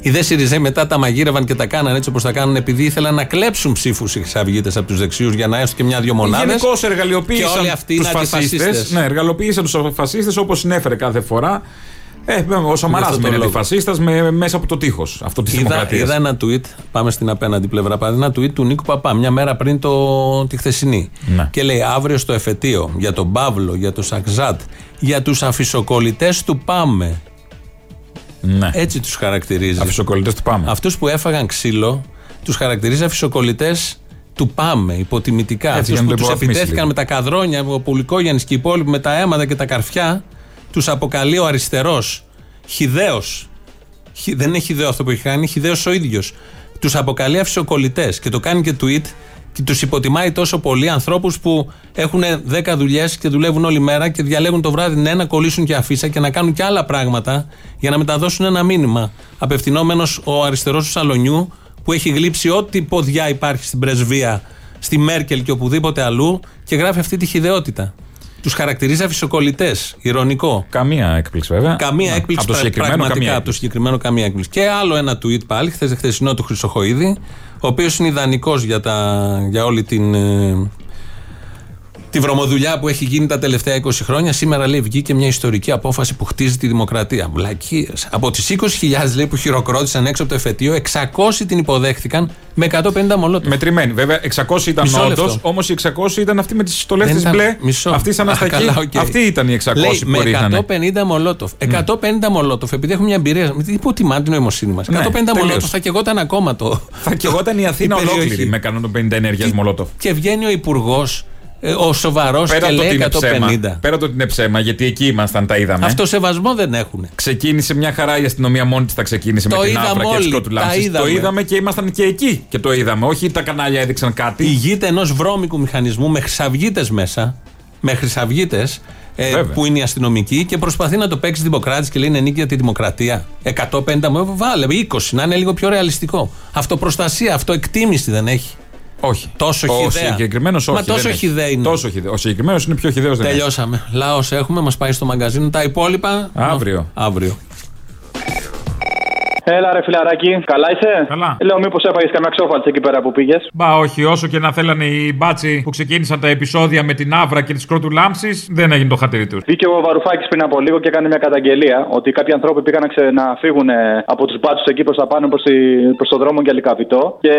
Οι δε Σιριζέ μετά τα μαγείρευαν και τα κάναν έτσι όπως τα κάνουν επειδή ήθελαν να κλέψουν ψήφους οι χρυσαυγίτε από τους δεξιούς για να έρθουν και μια-δυο μονάδες. Γενικώ Και εργαλειοποίησαν όλοι αυτοί τους είναι φασίστες. αντιφασίστες. Ναι, εργαλειοποίησαν τους φασίστες όπως συνέφερε κάθε φορά. Ε, ο Σαμαρά αυτό το μένει λόγο. αντιφασίστας με, μέσα από το τείχος αυτό της Είδα, δημοκρατίας. είδα ένα tweet, πάμε στην απέναντι πλευρά πάλι, ένα tweet του Νίκου Παπά, μια μέρα πριν το, τη χθεσινή. Ναι. Και λέει αύριο στο εφετείο για τον Παύλο, για τον Σαξάτ, για τους αφισοκολλητές του Πάμε. Ναι. Έτσι τους χαρακτηρίζει. Αφισοκολλητές του Πάμε. Αυτούς που έφαγαν ξύλο, τους χαρακτηρίζει αφισοκολλητές του Πάμε, υποτιμητικά. Έτσι, Αυτούς για να που το τους υποβαθμίσει επιτέθηκαν λίγο. με τα καδρόνια, ο Πουλικόγιαννης και οι υπόλοιποι με τα αίματα και τα καρφιά, τους αποκαλεί ο αριστερός, χιδαίος, Χι- δεν είναι χιδαίο αυτό που έχει κάνει, χιδαίο ο ίδιος. Τους αποκαλεί αυσοκολλητέ και το κάνει και tweet και τους υποτιμάει τόσο πολύ ανθρώπους που έχουν 10 δουλειές και δουλεύουν όλη μέρα και διαλέγουν το βράδυ ναι, να κολλήσουν και αφίσα και να κάνουν και άλλα πράγματα για να μεταδώσουν ένα μήνυμα. Απευθυνόμενος ο αριστερός του Σαλονιού που έχει γλύψει ό,τι ποδιά υπάρχει στην πρεσβεία, στη Μέρκελ και οπουδήποτε αλλού και γράφει αυτή τη χιδεότητα. Τους χαρακτηρίζει αφισοκολλητές. Ηρωνικό. Καμία έκπληξη βέβαια. Καμία Ναι. έκπληξη Από το πρα- συγκεκριμένο πραγματικά, καμία από το συγκεκριμένο καμία έκπληξη. Και άλλο ένα tweet πάλι, χθες χθεσινό του Χρυσοχοίδη, ο οποίος είναι ιδανικός για, τα- για όλη την. ε, Τη βρωμοδουλειά που έχει γίνει τα τελευταία 20 χρόνια, σήμερα λέει βγήκε μια ιστορική απόφαση που χτίζει τη δημοκρατία. Βλακίες. Από τις 20.000 λέει που χειροκρότησαν έξω από το εφετείο, 600 την υποδέχτηκαν με 150 μολότοφ. Μετρημένη. Βέβαια, 600 ήταν Μισό λεπτό. όντω, όμως οι 600 ήταν αυτοί με τις στολές Δεν της ήταν- μπλε. Μισό. Αυτή σαν Α, αστακή. καλά, οκ. Αυτοί ήταν οι 600 Λέει, που ρίχνανε. με 150 μολότοφ. 150 μολότοφ, επειδή έχουμε μια εμπειρία. Μην υποτιμά την νοημοσύνη μας. 150 Ναι, τελείως. μολότοφ θα κεγόταν ακόμα το. Θα και εγώ ήταν η Αθήνα η περιοχή. ολόκληρη με 150 ενέργειας Μολότοφ. Και βγαίνει ο υπουργός, ο σοβαρός και Πέρα το ότι λέει είναι ψέμα. 150. Πέρα το ότι είναι ψέμα, γιατί εκεί ήμασταν, τα είδαμε. Αυτό σεβασμό δεν έχουν. Ξεκίνησε μια χαρά η αστυνομία μόνη της, τα ξεκίνησε Το με την είδαμε Άβρα και όλοι, του Σκότου τα Λάμψης. Το είδαμε. είδαμε και ήμασταν και εκεί και το είδαμε. Όχι τα κανάλια έδειξαν κάτι. Ηγείται ενός βρώμικου μηχανισμού με χρυσαυγίτες μέσα. Με χρυσαυγίτες. Βέβαια. που είναι οι αστυνομικοί και προσπαθεί να το παίξει δημοκράτης και λέει είναι νίκη για τη δημοκρατία. 150 μου βάλε, 20 να είναι λίγο πιο ρεαλιστικό. Αυτοπροστασία, αυτοεκτίμηση δεν έχει. Όχι. Τόσο Ο χιδέα. συγκεκριμένος όχι. Μα τόσο δεν έχει. χιδέα είναι. Τόσο χιδαίο. Ο συγκεκριμένος είναι πιο χιδαίο δεν έχει. Τελειώσαμε. Λαό έχουμε, μας πάει στο μαγκαζίνο. Τα υπόλοιπα. Αύριο. Αύριο. Έλα ρε φιλαράκι, καλά είσαι; Καλά. Λέω μήπως έφαγες καμιά ξόφαλτσα εκεί πέρα που πήγες; Μπα, όχι, όσο και να θέλανε οι μπάτσι που ξεκίνησαν τα επεισόδια με την Άβρα και τη Σκρότου Λάμψη, δεν έγινε το χατήρι τους. Βγήκε ο Βαρουφάκης πριν από λίγο και έκανε μια καταγγελία ότι κάποιοι ανθρώποι πήγαν να, ξε... να φύγουν ε, από τους μπάτσους εκεί προς τα πάνω προς προς τον δρόμο για Λικαβιτό. Και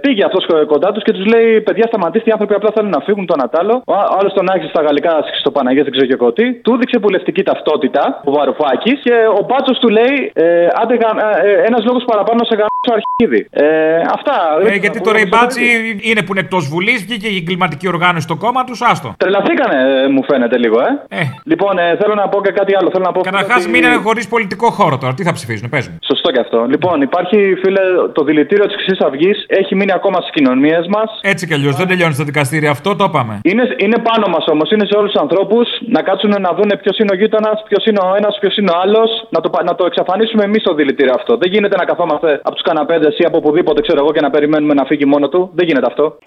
πήγε αυτός κοντά τους και τους λέει: Παιδιά, σταματήστε, οι άνθρωποι απλά θέλουν να φύγουν το Ανατάλο. Ο άλλος τον άρχισε στα γαλλικά, στο Παναγία, δεν ξέρω και εγώ τι. Του δείξε βουλευτική ταυτότητα ο Βαρουφάκης και ο μπάτσος του λέει: ε, Άντε, ε, ένας λόγος παραπάνω σε γαμίσω αρχίδι. Ε, αυτά. Ε, γιατί τώρα οι μπάτσι είναι που είναι εκτός Βουλής, βγήκε η εγκληματική οργάνωση στο κόμμα τους, άστο. Τρελαθήκανε, ε, μου φαίνεται λίγο, ε. Ε. Λοιπόν, ε, θέλω να πω και κάτι άλλο. Θέλω να πω Καταρχάς, ότι- μείνανε χωρίς πολιτικό χώρο τώρα. Τι θα ψηφίσουν, παίζουν. Σωστό και αυτό. Λοιπόν, υπάρχει, φίλε, το δηλητήριο της Χρυσής Αυγής έχει μείνει ακόμα στις κοινωνίες μας. Έτσι κι αλλιώς δεν τελειώνει στα δικαστήρια αυτό, το είπαμε. Είναι, είναι πάνω μας όμως, είναι σε όλους τους ανθρώπους να κάτσουν να δουν ποιος είναι ο γείτονας, ποιος είναι ο ένας, ποιος είναι ο άλλος, να το, πα- να το εξαφανίσουμε εμείς το δηλητήριο αυτό. Δεν γίνεται να καθόμαστε από τους καναπέδε ή από οπουδήποτε, ξέρω εγώ, και να περιμένουμε να φύγει μόνο του. Δεν γίνεται αυτό.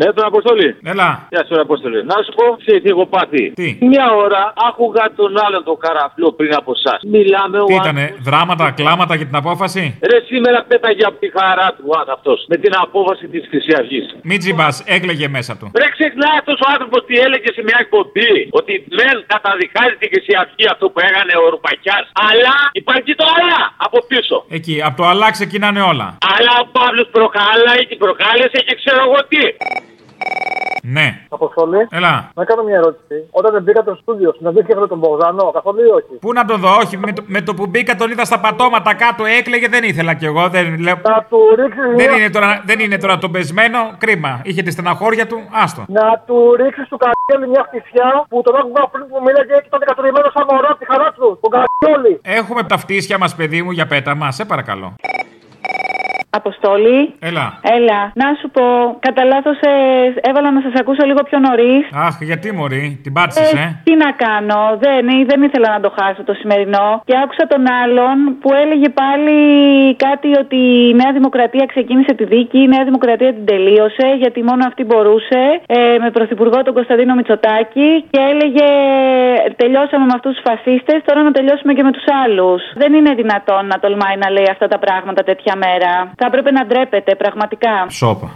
Ναι, τον Αποστολή. Έλα. Γεια σου, ρε Αποστολή. Να σου πω, ξέρει τι έχω πάθει. Τι; Μια ώρα άκουγα τον άλλον τον καραφλό πριν από εσάς. Μιλάμε ο Τι άνθρωπος- ήτανε, δράματα, κλάματα για την απόφαση; Ρε σήμερα πέταγε από τη χαρά του αυτό με την απόφαση της Χρυσή Αυγή. Μην τζιμπά, έκλεγε μέσα του. Ρε ξεχνάει αυτός ο άνθρωπος τι έλεγε σε μια εκπομπή. Ότι δεν καταδικάζει τη Χρυσή Αυγή αυτό που έκανε ο Ρουπακιάς. Αλλά υπάρχει το αλλά από πίσω. Εκεί, από το αλλά ξεκινάνε όλα. Αλλά ο Παύλος προκάλαει και προκάλεσε και ξέρω εγώ τι. Ναι. Αποστολή. Έλα. Να κάνω μια ερώτηση. Όταν δεν μπήκα στο στούντιο, συναντήθηκα με τον Μπογδανό, καθόλου ή όχι; Πού να τον δω, όχι. Με το, με το που μπήκα τον είδα στα πατώματα κάτω, έκλαιγε, δεν ήθελα κι εγώ. Δεν, λέω... Να του ρίξεις δεν, μια... είναι τώρα, δεν είναι τώρα τον πεσμένο, κρίμα. Είχε τη στεναχώρια του, άστο. Να του ρίξεις του καριόλι μια χτισιά που τον άκουγα πριν που μίλαγε και ήταν κατουρημένο σαν μωρό από τη χαρά του. Τον καριόλι. Έχουμε τα φτύσια μας, παιδί μου, για πέτα μας, σε παρακαλώ. Αποστόλη. Έλα. Έλα. Να σου πω, κατά λάθος έβαλα να σας ακούσω λίγο πιο νωρίς. Αχ, γιατί μωρή, την πάτησες, ε. Τι να κάνω, δεν, δεν ήθελα να το χάσω το σημερινό. Και άκουσα τον άλλον που έλεγε πάλι κάτι ότι η Νέα Δημοκρατία ξεκίνησε τη δίκη, η Νέα Δημοκρατία την τελείωσε, γιατί μόνο αυτή μπορούσε, ε, με πρωθυπουργό τον Κωνσταντίνο Μητσοτάκη και έλεγε τελειώσαμε με αυτούς τους φασίστες, τώρα να τελειώσουμε και με τους άλλους. Δεν είναι δυνατόν να τολμάει να λέει αυτά τα πράγματα τέτοια μέρα. Θα έπρεπε να ντρέπεται πραγματικά. Σόπα.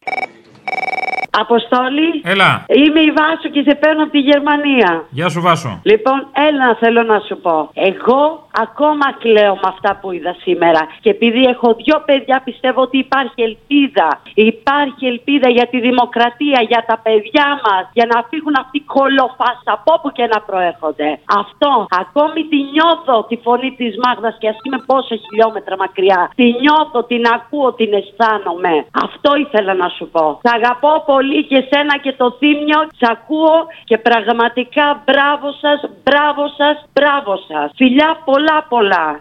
Αποστόλη. Έλα. Είμαι η Βάσο και σε παίρνω από τη Γερμανία. Γεια σου, Βάσο. Λοιπόν, έλα θέλω να σου πω. Εγώ ακόμα κλαίω με αυτά που είδα σήμερα. Και επειδή έχω δύο παιδιά, πιστεύω ότι υπάρχει ελπίδα. Υπάρχει ελπίδα για τη δημοκρατία, για τα παιδιά μας, για να φύγουν αυτοί οι κολοφάσα από όπου και να προέρχονται. Αυτό. Ακόμη τη νιώθω τη φωνή της Μάγδας και ας είμαι πόσα χιλιόμετρα μακριά. Τη νιώθω, την ακούω, την αισθάνομαι. Αυτό ήθελα να σου πω. Θα αγαπώ πολύ και σένα και το θύμιο. Σ' ακούω και πραγματικά μπράβο σας, μπράβο σας, μπράβο σας. Φιλιά πολλά πολλά.